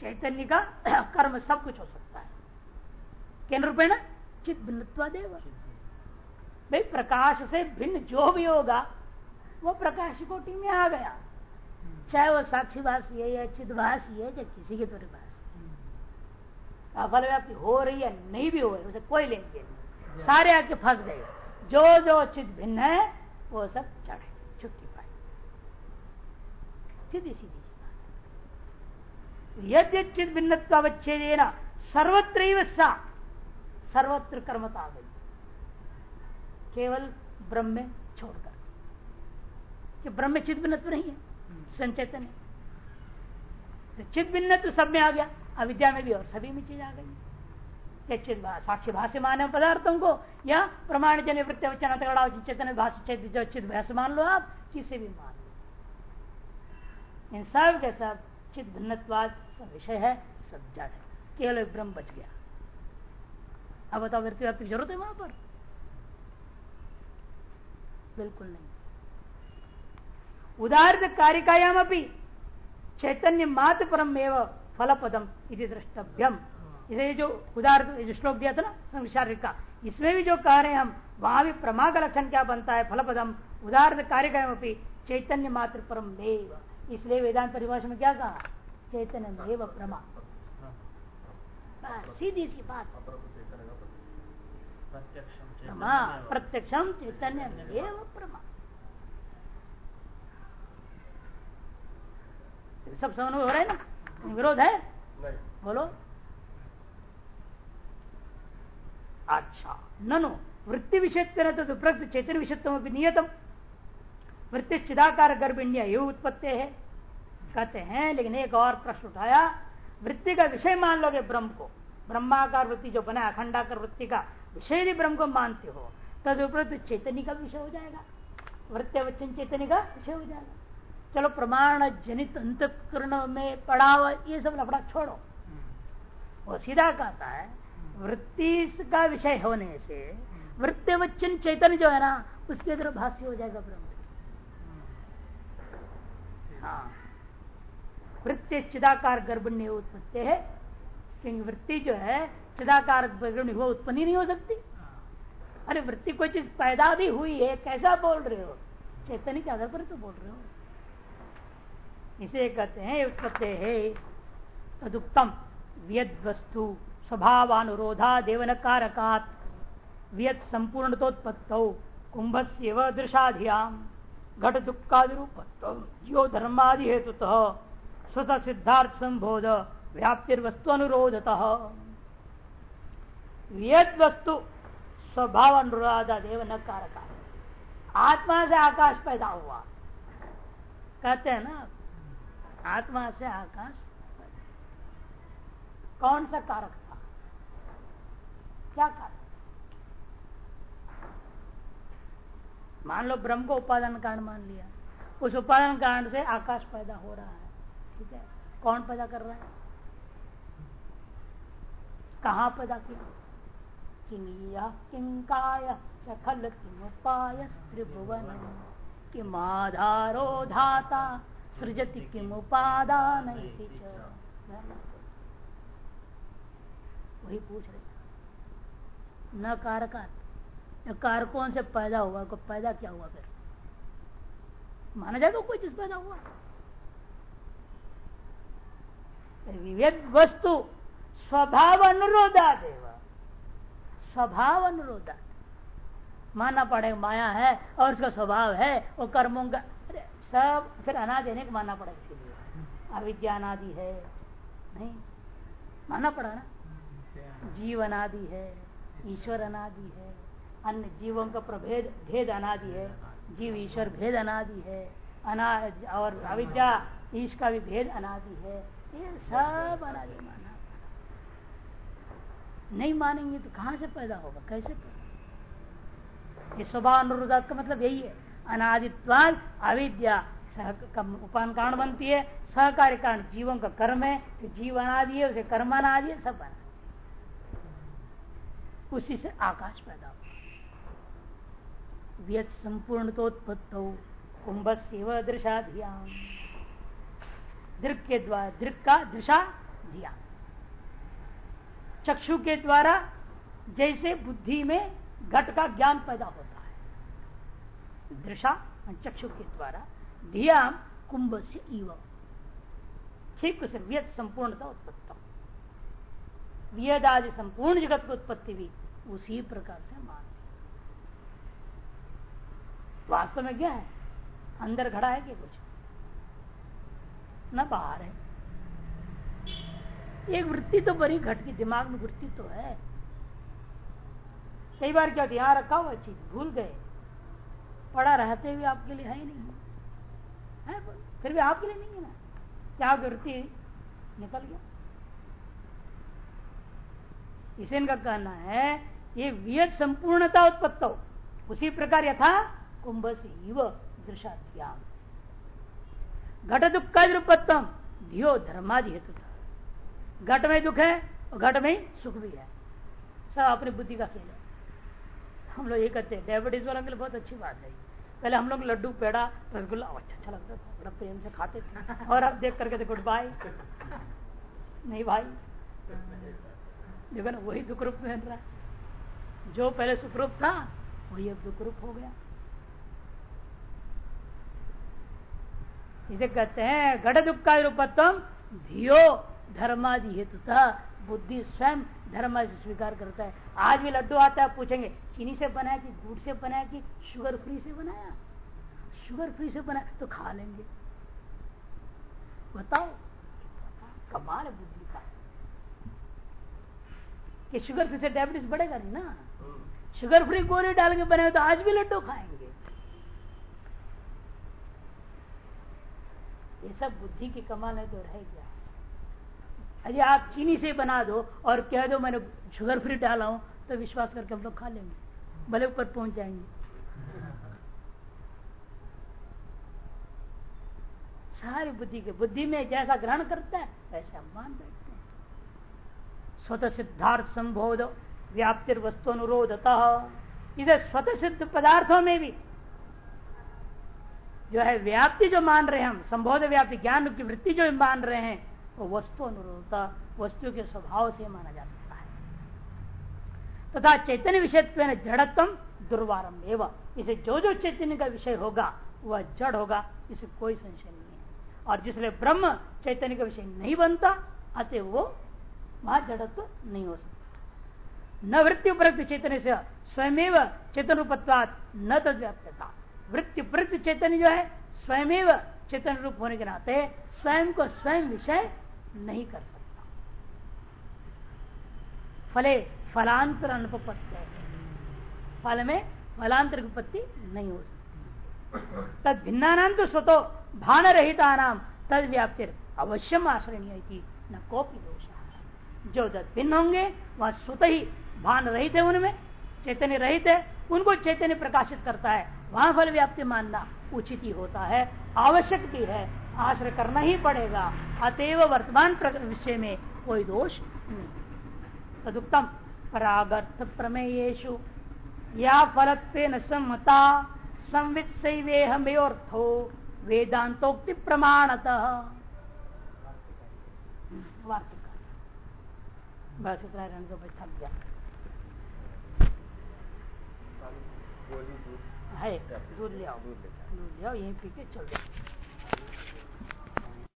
चैतन्य का कर्म सब कुछ हो सकता है। केन रूपेण? चित भिन्नत्वादेव भाई प्रकाश से भिन्न जो भी होगा वो प्रकाश कोटि में आ गया। चाहे वो साक्षी भाषी है या चिदभाषी है या किसी के तरह भाषी फल व्याप्ति हो रही है नहीं भी हो रही उसे कोई लेंगे नहीं। सारे आके फंस गए। जो जो चित भिन्न है वो सब चढ़े। छुट्टी पाई। सीधी सीधी यद्य चित भिन्नत्वावच्छेदेन सर्वत्र सा। सर्वत्र कर्मता आ गई। केवल ब्रह्म में छोड़कर। कि ब्रह्म में चित भिन्नत्व नहीं है, संचेतन तो चित भिन्नत्व सब में आ गया, अविद्या में भी और सभी में चीज़ आ गई। साक्षी भाष्य माने पदार्थों को। या प्रमाण जन वृत्ति चेतन भाष्य भाष्य मान लो आप किसी भी मान। लो इन सब के सब चित भिन्नवाद सब विषय है, सब जड़ है। केवल ब्रह्म बच गया। अब बताओ वृत्ति की ज़रूरत है वहाँ पर? बिल्कुल नहीं। उदाहरण कारिकायाम अपनी चैतन्य मात परम एवं फल पदम इति द्रष्टव्यम। इसे जो उदाहरण जो श्लोक दिया था ना संसार का इसमें भी जो कह रहे हैं हम वहाँ भी प्रमा का लक्षण क्या बनता है फल पदम उदाहरण कारिकायाम अपनी चैतन्य मात्र परम देव। इसलिए वेदांत परिभाषा में क्या कहा? चैतन्य देव प्रमा। सीधी सी बात। प्रत्यक्षम चैतन्य देव प्रमा। सब समन्वय हो रहा है ना? विरोध है? बोलो। अच्छा ननु वृत्ति विषय तो चैतन्य विषयत्व नियतम। वृत्ति चिदाकार गर्भिण्य ये उत्पत्ति है कहते हैं लेकिन एक और प्रश्न उठाया वृत्ति का विषय मान लोगे ब्रह्म को। ब्रह्माकार वृत्ति जो बना अखंडाकार वृत्ति का विषय यदि ब्रह्म को मानते हो तद उपयुक्त चैतन्य का विषय हो जाएगा। वृत्ति वचन चैतन्य का विषय हो जाएगा। चलो प्रमाण जनित अंतकरण में पड़ाव ये सब लफड़ा छोड़ो। वो सीधा कहता है वृत्ति का विषय होने से, वृत्ति वचन चैतन्य जो है ना, उसके तरफ़ भाष्य हो जाएगा ब्रह्म। हाँ। वृत्ति चिदाकार गर्भण्य उत्पत्ति है। क्योंकि वृत्ति जो है, चिदाकार गर्भण्य वो उत्पन्न नहीं हो सकती। अरे, वृत्ति कोई चीज़ पैदा भी हुई है, कैसा बोल रहे हो? चैतन्य के आधार पर तो बोल रहे हो। इसे कहते हैं, उत्पत्ति है तदुक्तम व्यद वस्तु स्वभावानुरोधा देवन कारकात व्यद संपूर्णतोत्पत्त कुंभ से दृशाधियाम घट दुखादिरूपत्व धर्मादि हेतु स्वतः सिद्धार्थ संबोध व्याप्तिर्वस्तु अनुरोधत यद वस्तु स्वभाव अनुराधा देव न कारक आत्मा से आकाश पैदा हुआ। कहते हैं ना, आत्मा से आकाश कौन सा कारक क्या कारक मान लो ब्रह्म को उपादान कारण मान लिया। उस उपादान कारण से आकाश पैदा हो रहा है। ठीक है? कौन पैदा कर रहा है? कहा पैदा किया? किमिया किंकाय सखल किमुपाय त्रिभुवन किमाधारो धाता सृजति किमुपादान वही पूछ रहे। न कारकात। कारकों से पैदा हुआ को पैदा क्या हुआ फिर? माना जाएगा कोई चीज़ पैदा हुआ। विवेक वस्तु स्वभाव अनुरोधा देव स्वभाव अनुरोधा मानना पड़ेगा माया है और उसका स्वभाव है वो कर्मों का सब फिर अनादि को मानना पड़ेगा इसलिए अविद्या अनादि है नहीं? मानना पड़ा ना? जीव अनादि। है। ईश्वर अनादि है, अन्य जीवों का प्रभेद, भेद अनादि है, जीव ईश्वर भेद अनादि है अना और अविद्या ईश का भी भेद अनादि है, ये सब अनादि माना। नहीं मानेंगे तो कहाँ से पैदा होगा, कैसे ये स्वभाव अनुरोधात का मतलब यही है अनादित्वाद अविद्या उपान कारण बनती है, सहकार्य कारण जीवों का कर्म है तो जीव अनादि है, उसे कर्म अनादि है, सब बना उसी से आकाश पैदा हुआ। व्यत हो कुंभ से दृशा ध्यान दृक के द्वारा, दृक का दृशा दिया चक्षु के द्वारा जैसे बुद्धि में घट का ज्ञान पैदा होता है। दृशा चक्षु के द्वारा धिया कुंभ से इव। ठीक उसे व्यत संपूर्णता उत्पत्त व्यद आदि संपूर्ण जगत की उत्पत्ति भी उसी प्रकार से मान वास्तव में क्या है? अंदर खड़ा है क्या कुछ? न बाहर है। एक वृत्ति तो बड़ी घट की, दिमाग में वृत्ति तो है। कई बार क्या यहाँ रखा हुआ चीज़ भूल गए। पड़ा रहते हुए आपके लिए है ही नहीं। है? फिर भी आपके लिए नहीं है ना? क्या वृत्ति निकल गया? इसे इनका कहना है, ये वियत संपूर्णता उत्पत्त। हो उसी प्रकार यथा से युव दृशाध्याम घट दुख का धियो धर्मादि हेतु था घट में दुख है और घट में सुख भी है। सब अपनी बुद्धि का खेल है। हम लोग ये कहते हैं डायबिटीज़ वालों के लिए बहुत अच्छी बात है। पहले हम लोग लड्डू, पेड़ा, रसगुल्ला अच्छा अच्छा लगता था। बड़ा प्रेम से खाते थे। और अब देख करके गुड बाय। नहीं भाई। देखो ना वही दुख रूप में रहा जो पहले सुख रूप था, वही अब दुख रूप हो गया। इसे कहते हैं घट दुख का रूपत्म धियो धर्मादि हेतु बुद्धि स्वयं धर्म स्वीकार करता है। आज भी लड्डू आता है पूछेंगे, चीनी से बनाया कि गुड़ से बनाया कि शुगर फ्री से बनाया? शुगर फ्री से बनाया तो खा लेंगे। बताओ, कमाल है बुद्धि। कि शुगर फ्री से डायबिटीज़ बढ़ेगा नहीं ना? शुगर फ्री गोली डाल के बनाए तो आज भी लड्डू खाएँगे। ये सब बुद्धि की कमाल है तो रह गया। यदि आप चीनी से बना दो और कह दो मैंने शुगर फ्री डाला हूँ तो विश्वास करके हम लोग खा लेंगे। भले ऊपर पहुँच जाएँगे। सारी बुद्धि के, बुद्धि में जैसा ग्रहण करता है, वैसे मान बैठते हैं। स्वतः सिद्धार्थ संबोध व्याप्तिर वस्तु अनुरोधता इधर स्वतः सिद्ध पदार्थों में भी जो है व्याप्ति जो मान रहे हम, संबोध व्याप्ति, ज्ञान की वृत्ति जो मान रहे हैं, वो वस्तु अनुरूपता वस्तु के स्वभाव से माना जा सकता है। तथा चैतन्य विषय जड़त्म दुर्वारम एवं। इसे जो जो चैतन्य का विषय होगा, वह जड़ होगा, इसे कोई संशय नहीं है। और जिसलिए ब्रह्म चैतन्य का विषय नहीं बनता, अतः वो वहाँ जड़त्व नहीं हो सकता। न वृत्ति उपरक्त चैतन्य से स्वयं चेतन रूपत्वाद न तद वृत्ति प्रति चैतन्य जो है स्वयं चेतन रूप होने के नाते स्वयं को स्वयं विषय नहीं कर सकता। फले फलांतर अनुपत्ति फल में फलांतर उत्पत्ति नहीं हो सकती। तद भिन्ना तो स्वतो भान रहता नाम तद व्याप्ति अवश्यम आश्रय न कोपी जो तद भिन्न होंगे, वह स्वतः ही भान रहित है उनमें, चैतन्य रहित है, उनको चैतन्य प्रकाशित करता है। वहाँ फल व्याप्ति मानना उचित ही होता है, आवश्यक भी है, आश्रय करना ही पड़ेगा। अतएव वर्तमान विषय में कोई दोष नहीं। तदुक्तम परागर्थ प्रमेयेशु या फलत्व न सम्मता संवित सैवेहमेर्थो वेदांतोक्ति प्रमाणतः। बस इतना रंग को थक गया। है दूध ले आओ। दूध ले आओ यहीं पी के चल जाओ